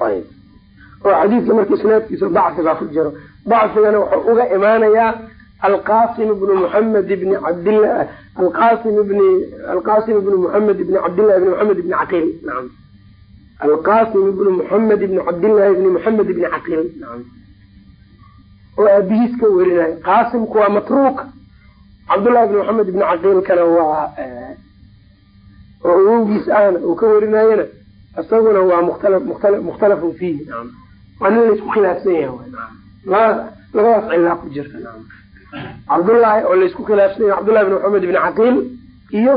Oo xadiidka marka isnaadkiisa dacfigaa ku jiro. Dacfigana wuxuu uga imaanayaa alqasim bnu muxamed bni cabdillah alqasim bni alqasim bnu muxamed bni cabdillahi bni muxamed bni caqiil naam alqasim bnu muxamed bni cabdillahi bni muxamed bni caqiil naam oo aabihiis ka werinayo qaasimku waa matruuk cabdullahi bni maxamed bni caqiilkana waa oo awowgiis ahna uu ka warinayana isaguna waa mukhtala mukhtala mukhtalafun fiihi. Waa nin laysku khilaafsan yahay labadaas cilaa ku jirta naam. Cabdullaahi oo laysku khilaafsan yahay cabdullahi bni maxamed bni caqiil iyo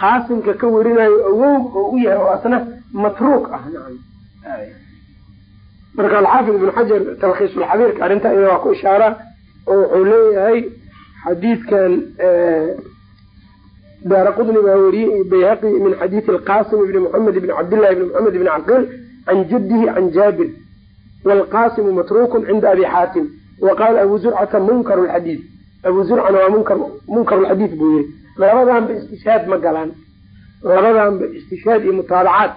qaasimka ka warinayo awowg oo u yahay oo asna matruuk ah. Marka alxaafid ibnu xajar talkhiisulxabiirka arrintaa iyada waa ku ishaaraa oo wuxuu leeyahay xadiidkan daara qudni baa weriyey bayhaqi min xadiidi alqasim bni muxamed bni cabdillahi bni muxamed bni caqiil can jaddihi can jaabir. Waalqasimu matrukun cinda abi xaatim. Wa qaala abu zurcata munkar lxadiid abu zurcana waa munkar munkar lxadiid buu yihi labadanba istishaad ma galaan. Labadanba istishaad iyo mutaabacaad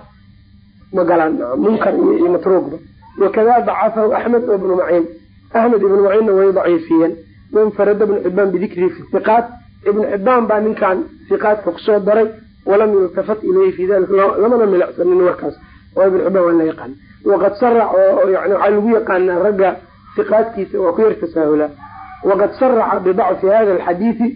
ma galaan. Munkar iyo matruukba wakada dacafahu axmed ibnu maciin. Axmed ibnu maciinna way daciifiyeen wanfarada ibnu xibaan bidikrihi fi iqaat ibnu xibaan baa ninkan iqaadka ku soo daray walam yultafat ilayhi fi dalika lamana milacsanin warkaas oo ibnu xibaan waa la yaqaan waqad sarac oo yani waxaa lagu yaqaanaa ragga iqaadkiisa waa ku yar tasaahulaa waqad saraca bidacfi hada alxadiidi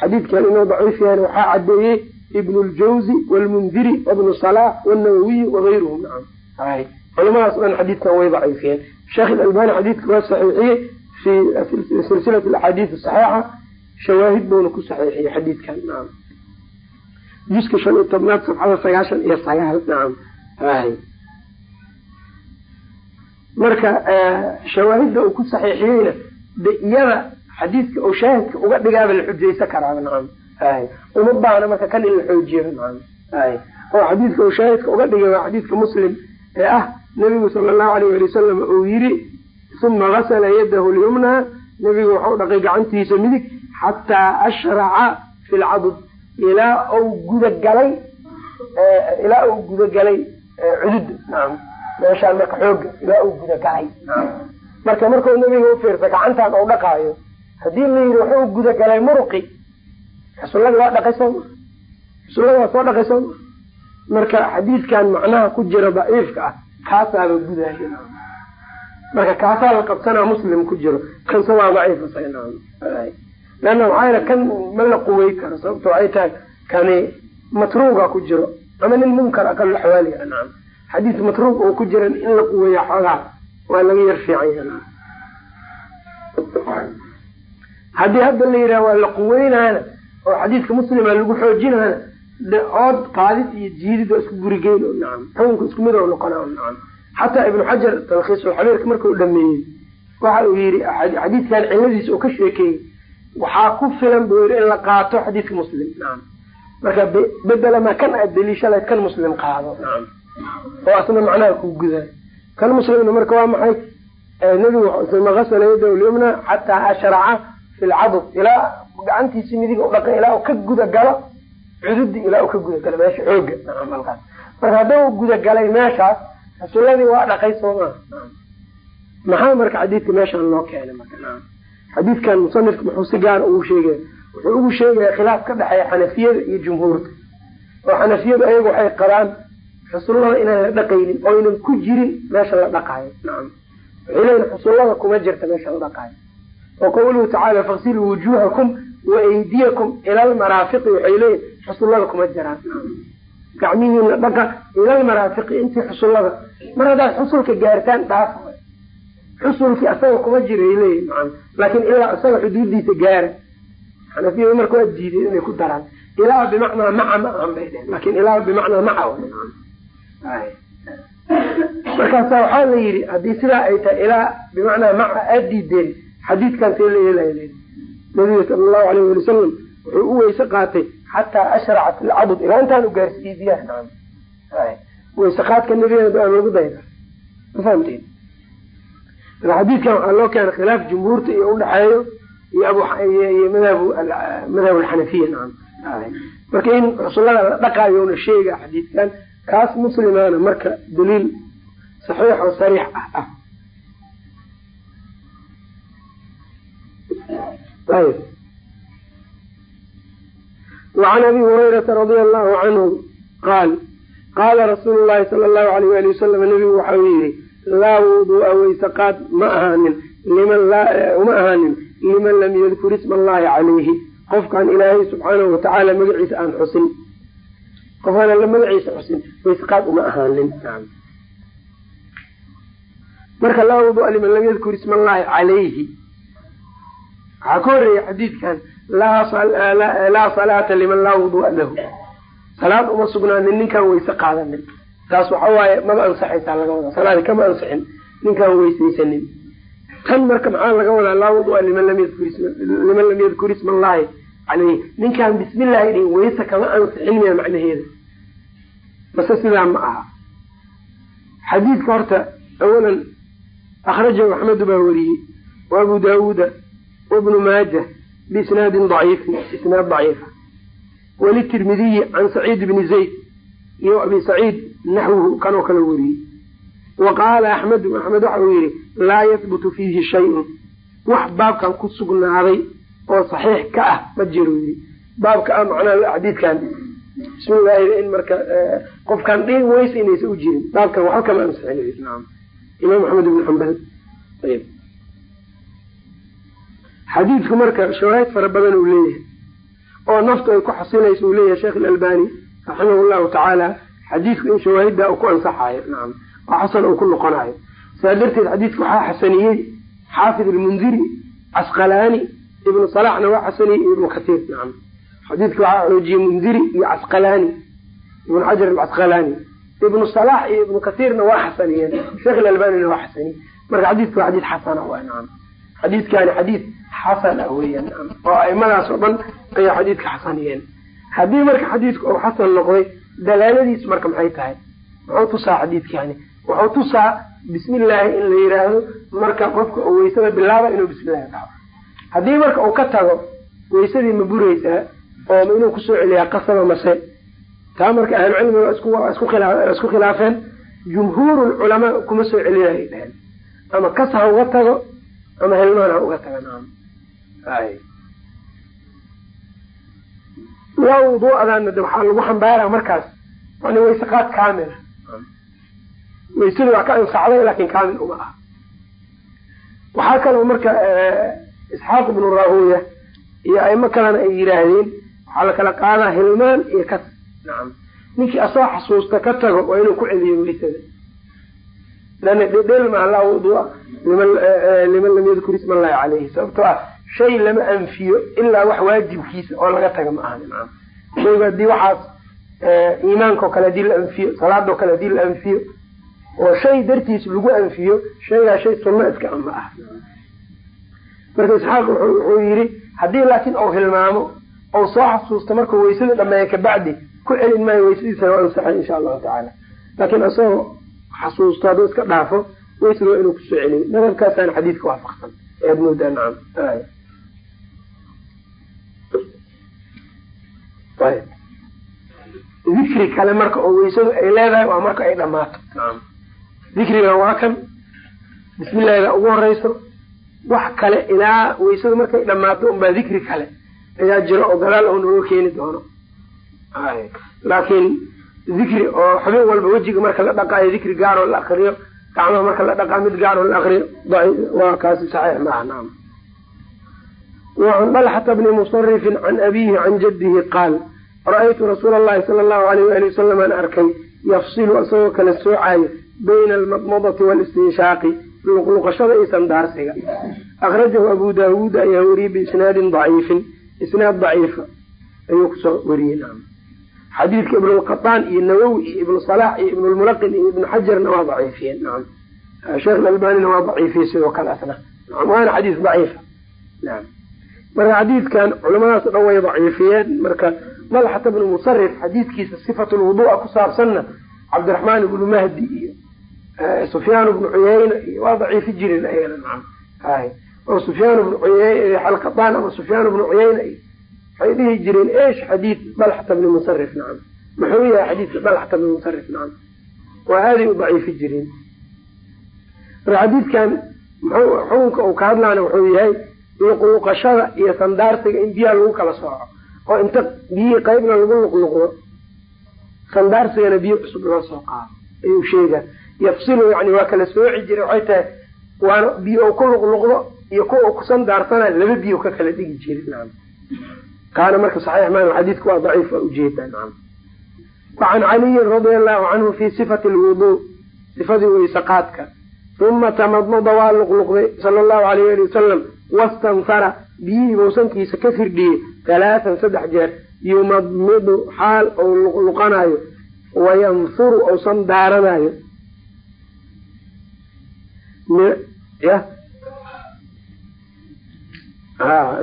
xadiidkan inuu daciif yahan waxaa cadeeyey ibnu ljawzi wlmundiri wabnu salah wnawawiyi wagayruhum nacam culamadaas dhan xadiidkan way daciifiyeen sheekh ilalbani xadiidka waa saxiixiyey fi silsilat axaadiis saxiixa shawaahid buuna ku saxiixiyey xadiidkan nacam juska shan iyo tobnaad sabxada sagaashan iyo sagaal nacam marka shawaahidda uu ku saxiixiyeyna de iyada xadiidka oo shaahidka uga dhigaaba la xujaysa karaaba nacam uma baahna marka kan in la xoojiyo nacam oo xadiidka oo shaahidka uga dhigay waa xadiidka muslim ee ah nabigu sala allahu alayh wali wasalam uu yiri uma gasala yadahu lyumnaa nabigu waxau dhaqay gacantiisa midig xataa ashraca fi lcadud ilaa uu gudagalay ilaa uu gudagalay cudud. Nacam meeshaan marka xooga ilaa uu gudagalay marka markuu nabiga ufiirsa gacantan uu dhaqaayo haddii la yidhi wuxuu gudagalay muruqi xusullada waa dhaqay sooma xusullada waa soo dhaqay sooma marka xadiidkan macnaha ku jira daciifka ah kaasaaba gudaayo marka kaasaa la qabsanaa muslim ku jiro. Kanse waa daciif leanna maxaa yele kan ma la quwey karo sababto waxay tahay kani matruuga ku jiro. Ama nin munkar aqal axwaaliga nacam. Xadiis matruuq oo ku jiran in la quweeya xoogaa waa laga yar fiican haddii hadda la yidhaha waa la quweynaana oo xadiiska muslima lagu xoojinaana de ood qaadid iyo jiidid waa isku gurigeyn nacam xukunka isku mid oo noqona nacam xataa ibnu xajar talkhiisulxabiirka markuu dhameeyey waxa uu yidhi xadiidkan ciladiisa oo ka sheekeeyey waxaa ku filan buu yidhi in la qaato xadiidka muslim. Marka bedelama kan aad daliishada kan muslim qaado. Oo asna macnaha ku gudaa kan muslimna marka waa maxay? Nabigu uma gasala yadahu lyumna xataa ashraca fi lcadud ilaa gacantiisi midiga u dhaqay ilaa ka guda galo cududi ilaa u ka guda galo meesha xooga marka haddau guda galay meeshaas rasuuladii waa dhaqay soomaa maxaa marka xadiidka meeshaan loo keenay xadiidkan musanifka muxuu si gaara ugu sheegaya wuxuu ugu sheegaya khilaaf ka dhexeeya xanafiyada iyo jumhuurta. Oo xanafiyadu ayagu waxay qabaan xusullada inaan la dhaqaynin oo aynan ku jirin meesha la dhaqaayo. Waxay leeyihiin xusullada kuma jirta meesha la dhaqaayo. Wa qawluhu tacaala faqsiluu wujuuhakum wa aydiyakum ila almaraafiqi waxay leeyihiin xusullada kuma jiraan gacmihiina dhaqa ila almaraafiqi intii xusullada. Mar haddaad xusulka gaartaan dhaaf xusulkii asaga kuma jiray leeyihiin nacam laakiin ilaa isaga xuduudiisa gaara. Xanafiyadu marka waa diideen inay ku daraan. Ilaa bimacnaa maca ma ahan bay dhehen laakiin ilaa bimacnaa maca markaasa waxaa la yidhi haddii sidaa ay tahay ilaa bimacnaa maca aad diideen xadiidkan see la yeelaya nabiga sala allahu alayh wali wasalam wuxuu u weyse qaatay xataa ashracat ilcadud ilaa intaan u gaarsiiyey biyaha nacam weyse qaadka nabigeena aan lagu dayda ma fahamteen marka xadiidkan waxaa loo keenay khilaaf jumhuurta iyo udhexeeyo iyo madhab alxanafiya nacam marka in xusullada la dhaqaayona sheega xadiidkan kaas muslimaana marka daliil saxiix oo sariix ah ah wacan abi hurayrata radia allahu canhu qaal qaala rasuulu llahi sala allahu alayh wali wasalam nabigu waxau yihi laa wuduu'a weyse qaad ma ahaanin uma ahaanin liman lam yadkur isma allahi calayhi qofkaan ilaahay subxaanahu watacaala magaciisa aan xusin qofkaan alla magaciisa xusin weyseqaad uma ahaanin marka laa wuduu'a liman lam yadkur isma allahi calayhi waxaa ka horreeya xadiidkan laa salaata liman laa wuduu'a lahu. Salaad uma sugnaanin ninkaan weyse qaadanin. Taas waxa waaye maba ansaxaysaa laga wadaa. Salaadi kama ansixin ninkaan weysaysanin. Tan marka maxaa laga wadaa? Laa wuduu'a liman lam yadkur isma allahi caleyhi ninkaan bismillahi dhin weyse kama ansixin miya macnaheeda. Base sidaa ma aha. Xadiidka horta awalan akhrajahu axmedu baa wariyey wa abu daawuuda wabnu maaja biisnaadin daciifin isnaad daciifa walitirmidiyi can saciid bni zayd iyo abi saciid naxwuhu kanoo kale wariyey wa qaala axmedu axmed waxa uu yihi laa yahbutu fiihi shayun wax baabkan ku sugnaaday oo saxiix ka ah ma jiro yii baabka ah macnaha xadiidkan bismillahi in marka qofkaan dhihi weyse inaysa u jirin baabkan waxba kama ansixin imaam axmed ibn xambal xadiidku marka shawaahid fara badan uu leeyahay oo naftu ay ku xasilayso uu leeyahay sheekh ilalbani raximah llahu tacaala xadiidku in shawaahidda uu ku ansaxayo nacam oo xasan uu ku noqonayo. Saa darteed xadiidka waxaa xasaniyey xaafid almundiri casqalaani ibnu salaxna waa xasaniyey iyo ibnu katiir nacam xadiidka waxaa xoojiyey mundiri iyo casqalaani ibnu xajar alcasqalaani ibnu salax iyo ibnu katiirna waa xasaniyeen. Sheekh ilalbanina waa xasaniyey. Marka xadiidku waa xadiid xasana waa nacam xadiidkani xadiid xasan ah weeyaan oo aimadaas dhan ayaa xadiidka xasaniyeen haddii marka xadiidku uu xasan noqday dalaaladiis marka maxay tahay muxuu tusaa xadiidkani wuxuu tusaa bismillaahi in la yidhaahdo marka qofka uu weysada bilaaba inuu bismillahi dhaho haddii marka uu ka tago weysadii ma buraysaa oo inuu ku soo celiyaa qasaba mase taa marka ahlucilmiga isku khilaafeen jumhuurulculamaa kuma soo celinayay dheheen ama kas ha uga tago ama helmaan ha uga taga laa wuduu'adaana de waxaa lagu xambaara markaas. Yani wayse qaad kaamila waysada waa ka ansaxday laakin kaamil uma aha. Waxaa kaloo marka isxaaq ibnu rahuya iyo aimo kalena ay yidhaahdeen waxaa la kala qaadaa hilmaan iyo kas nacam ninkii asoo xasuusta ka tago waa inuu ku celiyo weysada lana dhedhel maaha laa wudua liman lam yadkur isma allahi caleyhi sababtoo ah shay lama anfiyo ilaa wax waajibkiisa oo laga taga ma maa shaygu haddii waxaas iimaanka o kale haddii la anfiyo salaadoo kale haddii la anfiyo oo shay dartiis lagu anfiyo shaygaa shay sunno iska ama ah. Marka isxaaq wuxuu yidhi haddii laakiin ou hilmaamo ou soo xasuusto markuu weysada dhameeya kabacdi ku celin maayo weysadiisana waa ansaxay insha allahu tacaala. Laakiin asagoo xasuusto hadduu iska dhaafo weysada waa inuu ku soo celiyo madhabkaasaan xadiidka waafaqsan. Ead moodaa nacam dikri kale marka oo weysadu ay leedahay waa marka ay dhamaato. Nacam dikrigan waa kan. Bismillahida ugu horeyso wax kale ilaa weysadu markay dhamaato unbaa dikri kale ayaa jiro oo gadaal oo nooga keeni doono. Laakiin dikri oo xubin walba wejiga marka la dhaqaayo dikri gaaroo la akriyo gacmaha marka la dhaqaa mid gaaroo la akriyo waa kaasi saxiix maaha naam wacan dalxata bni musarifin can abiihi can jaddihi qaal ra'aytu rasuula allahi sala allahu alayh waali wasalam aan arkay yafsilu isagoo kala soocayo bayna almadmadati waalistinshaaqi luqluqashada iyo sandaarsiga akhrajahu abu daawuud ayaa weriyey biisnaadin daciifin isnaad daciifa ayuu ku soo weriyey xadiidka ibnulqataan iyo nawowi iyo ibnu salaax iyo ibnulmulaqin iyo ibnu xajarna waa daciifiyeen naam sheekh alalbanina waa daciifiyey sidoo kale asna waana xadiis daciifa naam marka xadiidkan culamadaas o dhan way daciifiyeen. Marka dalxata bnu musarif xadiidkiisa sifatu lwudu'a ku saabsanna cabdiraxmaan ibnu mahdi iyo sufyaan bnu cuyeyna iyo waa daciifi jiren ayagana nacam. Hay oo sufyaan bnu cuye alqataan ama sufyaan bnu cuyeyna iyo waxay dhihi jireen esh xadiid dalxata bni musarif nacam. Muxuu yahay xadiidka dalxata bni musarif nacam? Waa aaday u daciifi jireen marka xadiidkan xukunka uu ka hadlaana wuxuu yahay luqluqashada iyo sandaarsiga in biyaha lagu kala sooco. oo inta biyihii qaybna lagu luqluqdo sandaarsigana biyo cusub loo soo qaado. Ayuu sheegaa. Yafsilu yani waa kala sooci jiray waxay tahay waana biyo ku luqluqdo iyo kuwa ku sandaarsana laba biyo ka kala dhigi jiray kaana marka saxiix maa xadiidku waa daciif waa u jeedaa nacam wacan caliyin radia allahu canhu fi sifati lwuduu sifadii weyse qaadka uma tamadmada waa luqluqday sala allahu alayh ali wasalam wastansara biyihii bowsankiisa ka firdhiyey halaatan saddex jeer yumadmidu xaal ou luqluqanayo wayanfuru ousan daaranayo ya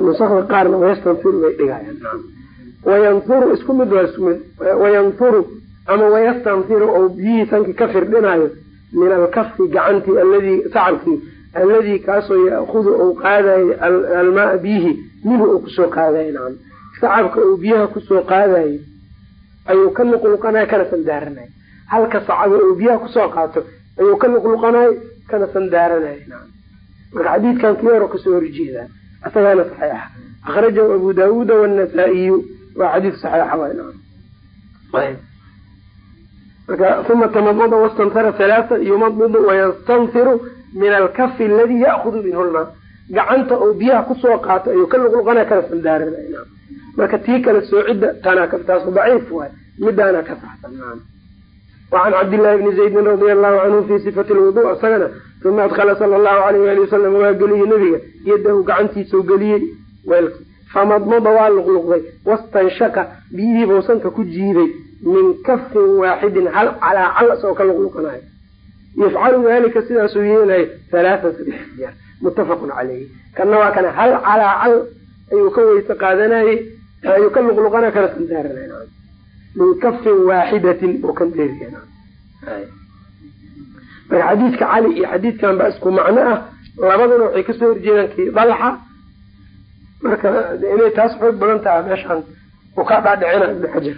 nusakda qaarna wayastanfiru bay dhigayaan. Wayanfuru isku mid waa isku mid wayanfuru ama wayastanfiru ou biyihii sanki ka firdhinayo min alkafi gacantii alladii sacabkii alladii kaasoo yaakudu ou qaadayo almaa biyihi minhu uu ku soo qaadayo nacam sacabka uu biyaha ku soo qaadayo ayuu ka luqluqanayo kana sandaaranay halka sacaba uu biyaha ku soo qaato ayuu ka luqluqanayo kana sandaaranay nacam marka xadiidkan kii hore ka soo horjeedaa isagaana saxiixa. Akhrajahu abu daawuuda wanasaa-iyu waa xadiid saxiixa waay nacam marka uma tamadmada wastansara halaata yumadmidu wayastanfiru min alkafi aladii ya'kudu minhu lmaa gacanta oo biyaha ku soo qaato ayuu ka luqluqanaya kana sandaaranay nacam marka tii kale soocidda tanaa taasu daciif waay midaana ka saxsan wacan cabdillahi bni zaydin radia allahu canhu fi sifati lwudu isagana uma adkhala sala allahu alayh ali wasalam waa geliyey nebiga yadahu gacantiisau geliyey weelka famadmada waa luqluqday wastanshaka biyihii bowsanka ku jiiday min kafin waaxidin hal calaa cal isagoo ka luqluqanayo yafcalu dalika sidaasuu yeelayo halaatan saddex jeer muttafaqun caleyhi kana waa kana hal calaa cal ayuu ka weyse qaadanayey ayuu ka luqluqanay kana sandaaranay min kafin waaxidatin oo kan dheeriya marka xadiidka cali iyo xadiidkan baa isku macno ah labaduna waxay ka soo horjeedaan kii dalxa marka inay taas xoog badan taha meeshaan uu ka dhaadhicina ibnu xajar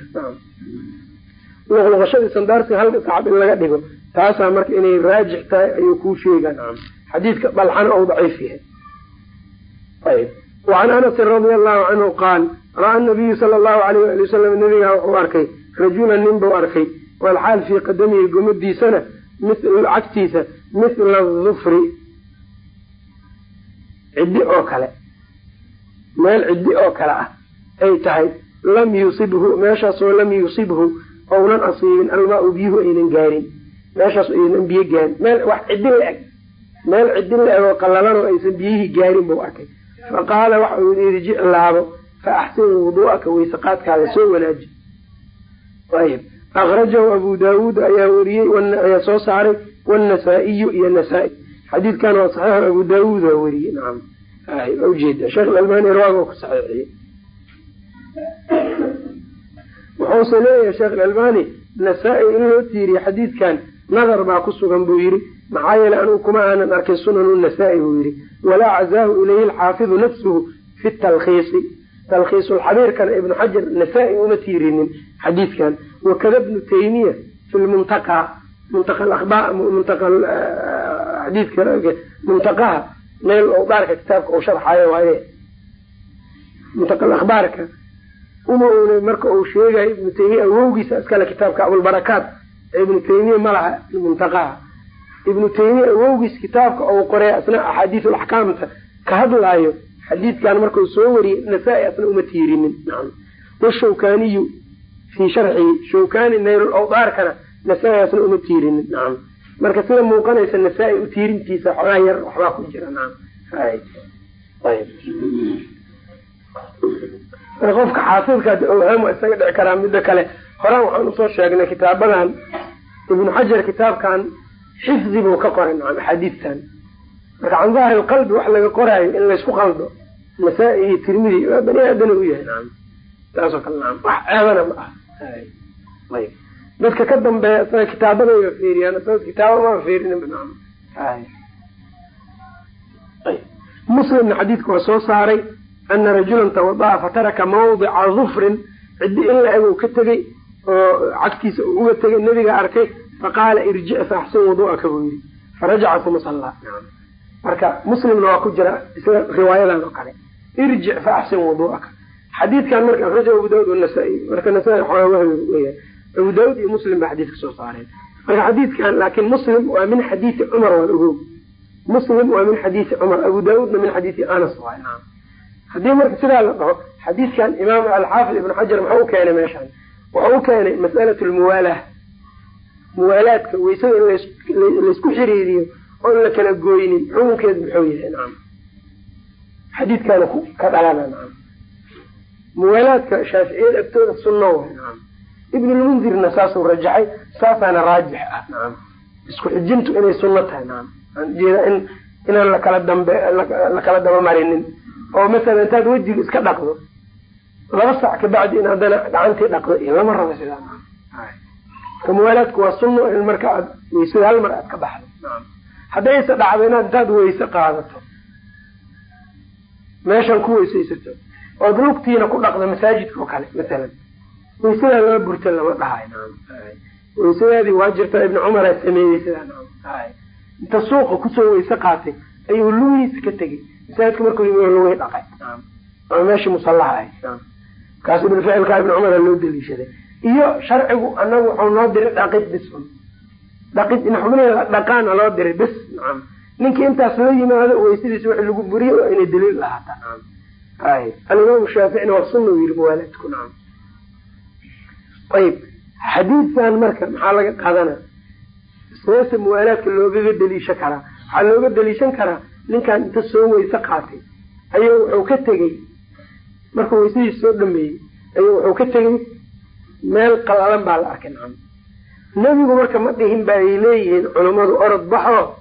luqluqashadii sandaarsiga halka sacab in laga dhigo. Taasaa marka inay raajix tahay ayuu kuu sheegaa nacam xadiidka dalxana ou daciif yahay. Wacan anasin radia allahu canhu qaal ra'a nabiyu sala allahu alayh ali wasalam nabiga wuxuu arkay rajulan nin buu arkay walxaal fii qadamihi gomadiisana cagtiisa mithla dufri ciddi oo kale. Meel ciddi oo kale ah ay tahay lam yusibhu meeshaasoo lam yusibhu ounan asiibin almaa-u biyuhu aynan gaarin. Meeshaas aynan biyo gaarin meel wax cidin la eg. Meel cidin la eg oo qallalanoo aysan biyihii gaarin buu arkay. Fa qaala waxa uu yidhi irjic laabo fa axsin wuduu'aka weyseqaadkaaga soo wanaaji. Ayb akrajahu abu daawuud ayaa weriyey ayaa soo saaray wanasaa-iyu iyo nasaa-i. Xadiidkan waa saxiix abu daawuud waa weriyey nacam ujeeda sheekh alalbani rawaag ku saxiixiyey wuxuuse leeyahay sheekh alalbani nasaa-i in loo tiiriye xadiidkan nadar baa ku sugan buu yidhi maxaa yeele anugu kuma aanan arkin sunanu nasaa-i buu yidhi walaa cazaahu ilayhi alxaafidu nafsuhu fi talkhiisi talkhiisulxabiirkana ibnu xajar nasaa-i uma tiirinin xadiidkan. Wakada bnu taymiya fi lmuntaqa muntaqaha meel daarka kitaabka uu sharxayo waaye muntaqa akhbaarka uma una marka uu sheegayo ibnu taymiya awowgiisa iskale kitaabka abulbarakaat ibnu taymiya malaha muntaqaha ibnu taymiya awowgiis kitaabka uu qoray asna axaadiis axkaamta ka hadlaayo xadiidkan markau soo wariyey nasaa-i asna uma tiirinin. Washawkaniyu fii sharxihi shawkani naylul awdaarkana nasaa-i asna uma tiirinin. Nacam marka sida muuqanaysa nasaa-i u tiirintiisa xogaa yar waxbaa ku jira. Nacam qofka xaafidka awhaam isaga dhici karaa midda kale horaan waxaan u soo sheegnay kitaabadan ibnu xajar kitaabkan xifdi buu ka qoray nacam axaadiistan marka can dahri lqalbi wax laga qoraayo in laysku qaldo nasaa-i iyo tirmidi waa bani aadana u yahay nacam. Saasoo kale nacam wax ceebana ma ah ayb. Dadka ka dambeeya isaga kitaabadayba fiiriyaan isaga kitaaba maa fiirinba nacam. Muslimna xadiidka waa soo saaray ana rajulan tawada'a fataraka mawdica dufrin ciddi in la eg ka tegey oo cagtiisa uga tegay nebiga arkay faqaala irjic faaxsin wudu'aka buu yidhi farajaca uma sallaa marka muslimna waa ku jira isla riwaayadan oo kale irjic faaxsin wudu'aka xadiidkan marka akrajahu abu daawud wanasaa-i marka nasaa-i xoogaa abu daawud iyo muslim baa xadiidka soo saareen marka xadiidkan laakiin muslim waa min xadiisi cumar waa ogow muslim waa min xadiisi cumar abu daawuudna min xadiisi anas waay haddii marka sidaa la dhaho xadiidkan imaam alxaafid ibnu xajar muxuu u keenay meeshaan. Wuxuu u keenay masalat lmuwaalah muwaalaadka weysada in laysku xiriiriyo oon la kala gooynin xukunkeedu muxuu yahay nacam xadiidkaana ka dhalana nacam muwaalaadka shaaficiyada agtooda sunno way nacam ibnulmundirna saasuu rajaxay saasaana raajix ah nacam isku xijintu inay sunno tahay nacam jeeda in inaan lakala dambe lakala dabamarinin oo masalan intaad wejiga iska dhaqdo laba sac kabacdi in haddana gacantii dhaqdo iyo lama rabo sidaa ka muwaalaadku waa sunno in marka aad weysada hal mar aad ka baxdo. Haddayse dhacdo inaad intaad weyse qaadato. Meeshan ku weysaysato. Ood lugtiina ku dhaqdo masaajidka oo kale masalan. Weysadaa lama burta lama dhahay weysadaadii waa jirta ibni cumaraa sameeyey sidaa inta suuqa ku soo weyse qaatay ayuu lugihiisa ka tegey masaajidka yimi lugay dhaqay. Ama meeshii musallaha ahayd kaas ibn ficilkaa ibni cumara loo daliishaday iyo sharcigu anagu waxau noo diray dhaqid bis dhaqid in xubnaheeda dhaqaana loo diray bis. Nacam ninkii intaas la yimaado weysadiisa wixii lagu buriyo waa inay daliil lahaata hay alimaamu shaaficina waa sunna u yiri muwaalaadku nacam ayib. Xadiidkan marka maxaa laga qaadana seesa muwaalaadka loogaga daliishan karaa. Waxaa looga daliishan karaa ninkan inta soo weyse qaatay ayuu wuxuu ka tegey. Markuu weysadiisa soo dhameeyey ayuu wuxuu ka tegey. Meel qalalan baa la arkay nacam. Nebigu marka ma dhihin ba ay leeyihiin culammadu orod baxo.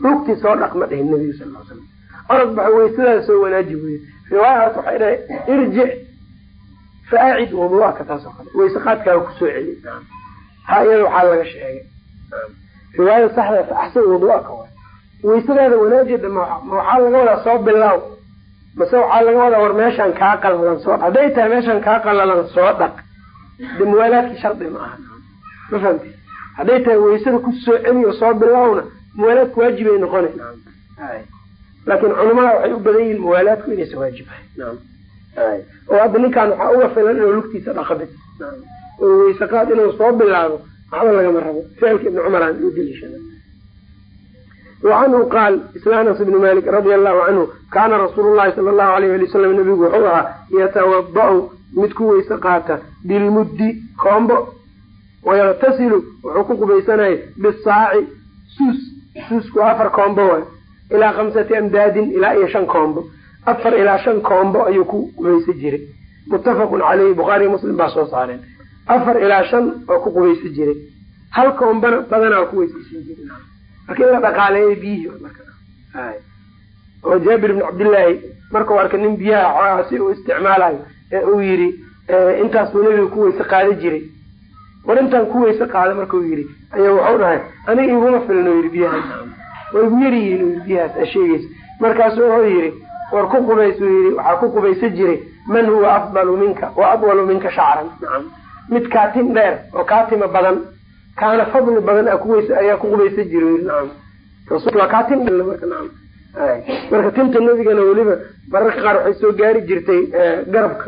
Lugtii soo dhaq ma dhihin nebigu sal l slam orod baxo weysadaada soo wanaaji buy riwaayahaas waxay dhahay irjic fa acid wuduaka taas oo kale. Weyse qaadkaaga ku soo celi ha iyada waxaa laga sheegay riwaayada saxda fa axsan wuduaka waay weysadaada wanaajeeda ma waxaa laga wadaa soo bilaaw mase waxaa laga wadaa war meeshaan kaa qalalan soo hadday tahay meeshaan kaa qalalan soo dhaq de muwaalaadkii shardi ma aha. Ma fahamti hadday tahay weysada ku soo celiyo soo bilaawna muwaalaadku waajibay noqona laakiin culamada waxay u badan yihiin muwaalaadku inaysa waajibahay oo hadda ninkaan waxaa uga filan inuu lugtiisa dhaqabis oo weyse qaad inuu soo bilaabo waxba lagama rabo. Ficilka ibni cumar aan u daliishana wacanhu qaal isla anas ibni malik radia allahu canhu kaana rasuulu llahi sala allahu alayh ali wasalam nabigu wuxuu ahaa yatawada'u mid ku weyse qaata bilmuddi koombo wayaqtasilu wuxuu ku qubaysanaya bisaaci suus suusku afar koombo waay ilaa khamsati amdaadin ilaa iyo shan koombo afar ilaa shan koombo ayuu ku qubaysa jiray muttafaqun caleyhi bukhaariy muslim baa soo saareen afar ilaa shan oo ku qubaysa jiray hal koombana badanaa ku weysaysan jiray marka in la dhaqaaleeya biyihii oo jaabir ibn cabdillaahi markau arkay nin biyaha si uu isticmaalayo ee uu yidhi intaasuu nebiga ku weyse qaada jiray. War intaan ku weyse qaada markau yidhi ayaa waxau dhahay aniga iguma filno yidhi biyahaas. Way igu yaryihiin u yidhi biyahaas aa sheegaysa markaasu wuxuu yidhi war ku qubays uu yidhi waxaa ku qubaysa jiray. Man huwa afdalu minka? Wa adwalu minka shacran. Nacam mid kaatin dheer oo kaatima badan kaana fadli badan ayaa ku qubaysa jira yidhi nacam rasuulka waa kaatin dheer marka nacam marka tinta nebigana weliba mararka qaar waxay soo gaari jirtay garabka.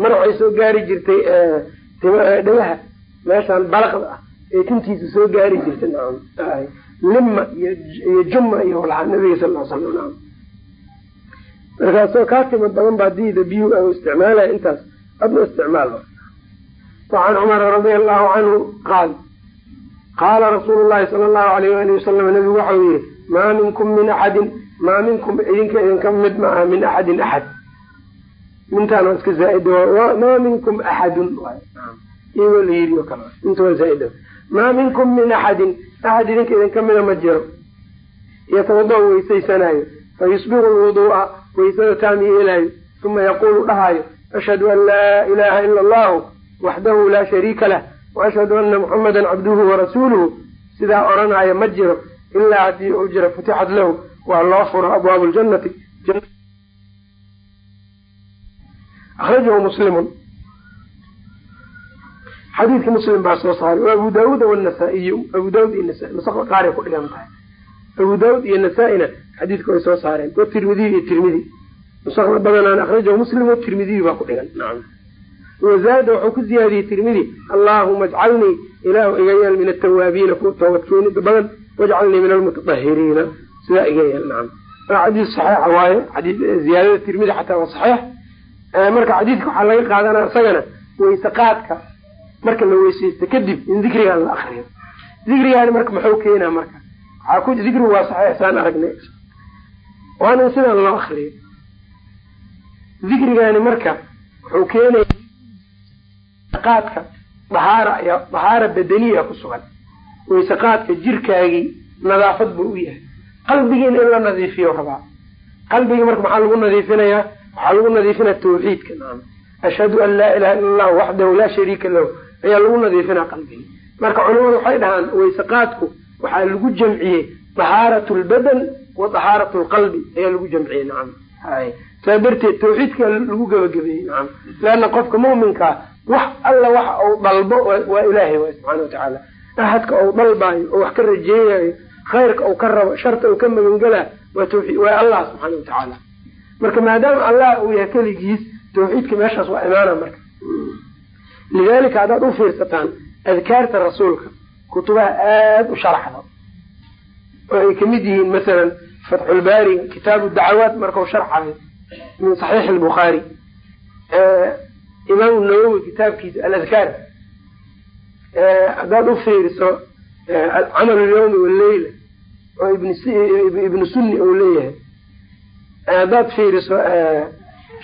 Mar waxay soo gaari jirtay dhagaha meeshaan balaqda ah ee tintiisa soo gaari nacam lima iyo juma iyo lahaa nabiga sal l slam nacam markaasoo kaatima badan baa diida biyuhu a isticmaalaya intaas. Adna isticmaal. Wacan cumara radia allahu canhu qaal qaala rasuulu llahi sala allahu alayh waali wasalam nabigu waxau yihi maa minkum min axadin maa minkum idinka idinka mid ma aha min axadin axad mintaan waa iska zaaid maa minkum axadun iyagoo la yiri o kale inta waa zaaid maa minkum min axadin axad idinka idinka mida ma jiro yatawada weysaysanaayo fayusbiqu lwuduu'a waysada taam yeelaayo uma yaquulu dhahaayo ashhadu an laa ilaha ila allahu waxdahu laa shariika lah waashhadu ana muxamada cabduhu warasuuluhu sidaa odhanaya ma jiro ilaa haddii uu jiro futixat lahu waa loo furo abwaabu ljanati akhrajahu muslimun xadiidka muslim baa soo saaray wa abu daauud wanasaa-iyu abu daauud iyo nasa nusakda qaaray ku dhigan tahay abu daauud iyo nasaa-ina xadiidka way soo saareen watirmidiy iyo tirmidi nusakda badanaan akhrajahu muslim watirmidiyu baa ku dhigan wazaada wuxuu ku ziyaadiyey tirmidi allaahuma ajcalnii ilaahu iga yeel min atawaabiina kuwa toobadkeenida badan wajcalnii min almutatahiriina sidaa iga yeel nacam xadiis saxiixa waaye ziyaadada tirmidi xataa waa saxiix. Marka xadiidka waxaa laga qaadanaa isagana weyse marka la weyseysto kadib in dikrigaan la akriyo dikrigaani marka muxuu keenaa marka? Dikrigu waa saxiix saan aragnay. Waana in loo akriyo dikrigaani marka wuxuu keenaya qaadka dahaara ayaa dahaara badaniya ku sugan. Weyse qaadka jirkaagii nadaafad buu u yahay. Qalbigiina in la nadiifiyo rabaa. Qalbigii marka maxaa lagu nadiifinayaa? Waxaa lagu nadiifinaya tawxiidka. Ashhadu an laa ilaha illa allahu waxdahu laa shariika lahu ayaa lagu nadiifinaya qalbigii. Marka culimadu waxay dhahaan weyse qaadku waxaa lagu jamciyey dahaaratu lbadan wa dahaaratu lqalbi ayaa lagu jamciyey. Nacam saa darteed tawxiidka lagu gebagabeeyey nacam leanna qofka muminkaa wax alla waxa uu dalbo waa ilaahay waay subxana watacaala ahadka uu dalbaayo oo wax ka rajeynayo khayrka uu ka rabo sharta uu ka magangelaa waa tawxiid waa allah subxaana watacaala marka maadaama allah uu yahay keligiis tawxiidka meeshaas waa imaana marka. Lidalika haddaad u fiirsataan adkaarta rasuulka kutubaha aada u sharaxda oo ay ka mid yihiin masalan fatxulbaariga kitaabu dacawaat markau sharxayo min saxiixi albukhaari imaamu nawowi kitaabkiisa aladkaar haddaad u fiiriso camal lyawmi waleyla oo ibnu sunni ou leeyahay haddaad fiiriso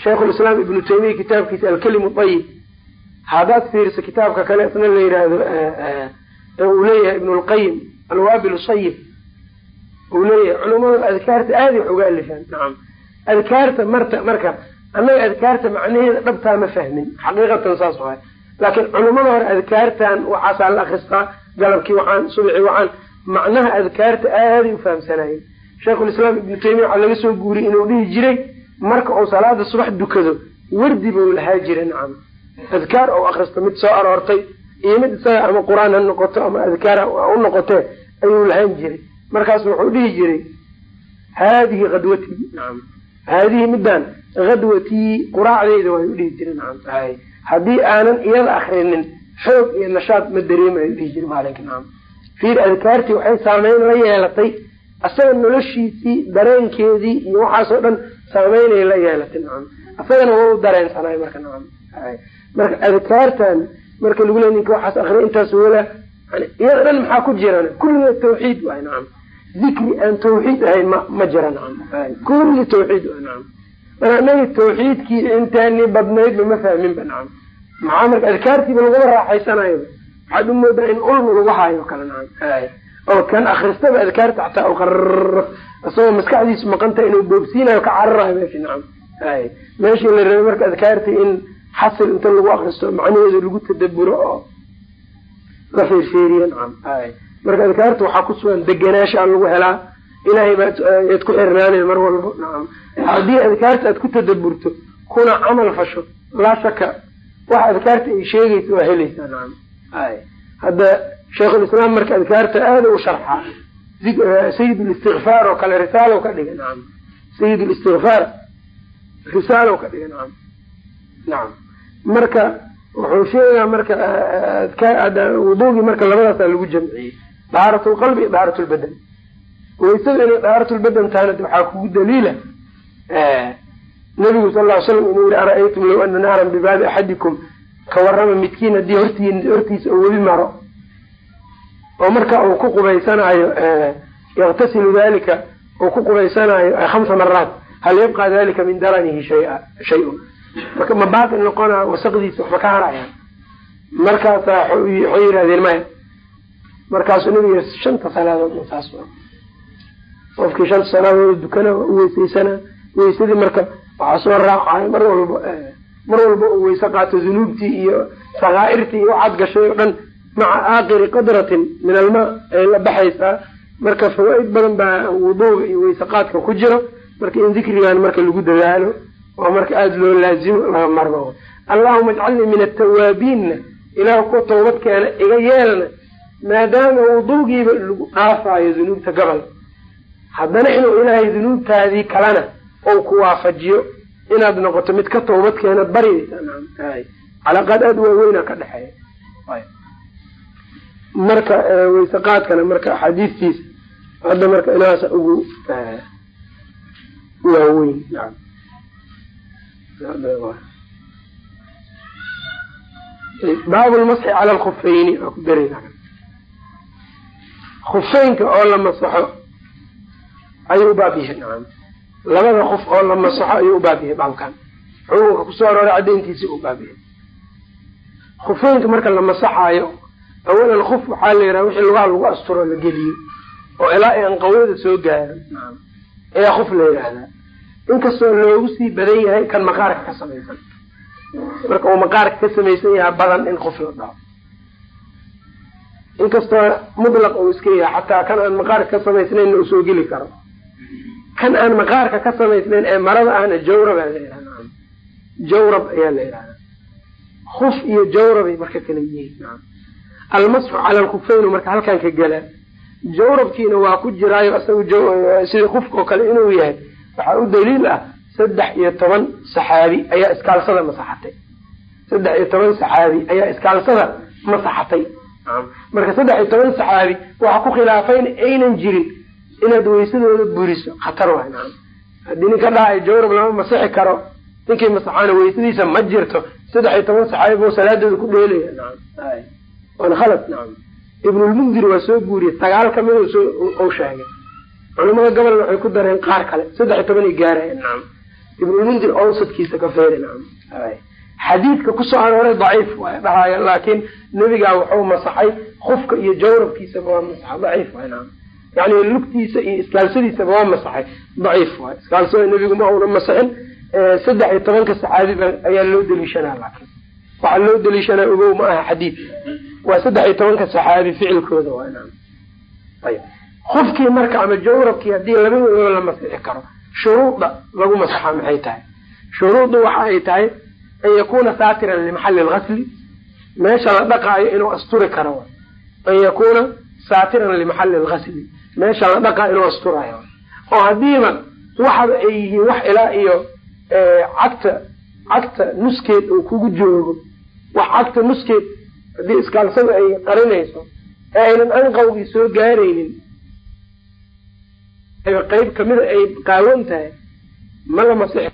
shaykhulislaam ibnu taymiya kitaabkiisa alkelimu ayib haddaad fiiriso kitaabka kale isna la yidhaahdo uu leeyahay ibnu lqayim alwaabil sayib uu leeyahay culamada adkaarta aaday wax uga alifaan. Nacam adkaarta marta marka annaga adkaarta macnaheeda dhabtaa ma fahmin. Xaqiiqatan saas waay. Laakiin culamada hore adkaartan waxaasaa la akristaa galabkii waxaan subxii waxaan macnaha adkaarta aaday u fahamsanayeen shaykhulislaam ibnu taymiya waxaa laga soo guuriyey inuu dhihi jiray marka uu salaada subax dukado wardi buu lahaa jiray nacam. Adkaar ou akristo mid soo aroortay iyo mid isaga ama qur'aan ha noqoto ama adkaar u noqotee ayuu lahaan jiray. Markaasu wuxuu dhihi jiray haadihi kadwatii nacam. Haadihi midaan kadwatii quraacdeyda waa u dhihi jira nacam haddii aanan iyada akrinin xoog iyo nashaad ma dareemayo dhihi jira maalinka nacam. Fiir adkaartii waxay saameyn la yeelatay asaga noloshiisii dareenkeedii iyo waxaasoo dhan saameynay la yeelatay nacam. Asagana waa u dareensanay marka nacam. Marka adkaartan marka lagu leey ninka waxaas akriya intaas wala iyada dhan maxaa ku jiran kulligeed tawxiid waay nacam. Dikri aan tawxiid ahayn ma ma jira nacam. Kulli tawxiid waay nacam marka anaga tawxiidkii intaani badnaydba ma fahminba nacam maxaa marka adkaartiiba laguma raaxaysanayo? Waxaad u moodaa in ulma lagu haayo kale nacam oo kan akristaba adkaarta xataa qarr isagoo maskaxdiisu maqanta inuu boogsiinayo ka cararayo meesha nacam meeshii la rabay marka adkaarta in xasil inta lagu akristo macnaheedu lagu tadaburo oo la feerfeeriyo nacam marka adkaarta waxaa ku sugan deganaasha lagu helaa ilahay baad ku xirnaanay mar walbo. Nacam haddii adkaarta aad ku tadaburto kuna camal fasho laa shaka waxa adkaarta ay sheegaysa waa helaysaa. Nacam hadda sheikhulislaam marka adkaarta aada u sharxaa sayid listikfaar oo kale risaalo ka dhiga nacam sayid listikfaar risaalo ka dhiga nacam nacam marka wuxuu sheegaa marka wuduugii marka labadaasaa lagu jamciyey. Dahaarat lqalbi iyo dahaarat lbadan waysada inay dahaarat lbadan tahana waxaa kugu daliila nabigu sal ly slam inuu yihi ara-aytum low ana naaran bibaabi axadikum? Ka warama midkiin haddii horti hortiisa oo webi maro. Oo marka uu ku qubaysanayo yaktasilu dalika uu ku qubaysanayo hamsa maraat hal yabqa dalika min daranihi shaya shay-un? Marka ma baatil noqona wasaqdiisa waxba ka harayaan markaasaa waxay yidhahdeen maya. Markaasuu nabiga shanta salaadood saas qofkii shanta salaadood dukana waa u weysaysana weysadii marka waxaa soo raacayo mar walba mar walba uu weyse qaato zunuubtii iyo sakaairtii waxaad gashay oo dhan maca aakiri qadratin min almaa ay la baxaysaa marka fawaa-id badan baa wuduuga iyo weyse qaadka ku jiro. Marka in dikrigan marka lagu dadaalo oo marka aada loo laazimo laga marmo allahuma ajcalnii min atawaabiinna ilaah ku tawbad keena iga yeelna maadaama wuduugiiba lagu dhaafaayo dunuubta gobol haddana inuu ilaahay dunuubtaadii kalena ou ku waafajiyo inaad noqoto mid ka tawbad keena baryaysa calaaqaad aada waaweyna ka dhexeeya. Marka weyse qaadkana marka axaadiistiisa hadda marka inaasa ugu waaweyn baabu lmasxi cala alkufayni waa. Ku darayna kufeynka oo la masaxo ayuu ubaab yahay labada qof oo la masaxo ayuu ubaab yahay baabkan xukunka ku soo arooray caddayntiisa u baab yahay. Kufeynka marka la masaxaayo awalan kuf waxaa la yidhaha wixii lugaha lagu asturo la geliyo oo ilaa ay anqawada soo gaaro ayaa kuf la yidhaahdaa inkastoo loogu sii badan yahay kan maqaarka ka samaysan. Marka uu maqaarka ka samaysan yaha badan in kuf la dhaho inkastoo mutlaq uu iska yahay xataa kan aan maqaarka ka samaysnaynna u soo geli karo kan aan maqaarka ka samaysnayn ee marada ahna jawrab aa la yihahda jawrab ayaa la yidhahdaa. Kuf iyo jawrabay marka kala yihiin. Almasxu cala alkufaynu marka halkan ka gelaa jawrabkiina waa ku jiraayo isaga sida kufka oo kale inuu yahay. Waxaa u daliil ah saddex iyo toban saxaabi ayaa iskaalsada masaxatay. Saddex iyo toban saxaabi ayaa iskaalsada masaxatay. Marka saddex iyo toban saxaabi waxa ku khilaafayna aynan jirin inaad weysadooda buriso khatar waay nacam haddii ninka dhahay jawrab lama masixi karo ninkii masaxaana weysadiisa ma jirto saddex iyo toban saxaabi buu salaadooda ku dheelaya. Waana khalad. Nacam ibnulmundir waa soo guuriyey. Sagaal ka mid soo sheegay. Culamada gobolna waxay ku dareen qaar kale. Saddex iyo toban ay gaarayeen nacam ibnulmundir awsadkiisa ka feeri nacam xadiidka ku soo arooray daciif waay dhahaayo laakiin nebigaa wuxuu masaxay kufka iyo jawrabkiisaba waa masaxa daciif waay nacam yani lugtiisa iyo iskaalsadiisaba waa masaxay. Daciif waay. Iskaalsada nebigu ma una masaxin saddex iyo tobanka saxaabiba ayaa loo deliishanaa laakiin. Waxaa loo deliishanaa ogow ma aha xadiid. Waa saddex iyo tobanka saxaabi ficilkooda waa nacam ayb kufkii marka ama jawrabkii haddii labadooda la masixi karo shuruuda lagu masaxa maxay tahay? Shuruuddu waxa ay tahay an yakuna saatiran limaxalli lgasli meesha la dhaqaayo inuu asturi karo an yakuna saatiran limaxalli lgasli meesha la dhaqaayo inuu asturayo oo haddiiba waxaba ay yihiin wax ilaa iyo cagta cagta nuskeed uu kugu joogo. Wax cagta nuskeed haddii iskaalsada ay qarinayso ee aynan anqawgii soo gaaraynin qeyb kamida ay qaawan tahay ma la masixi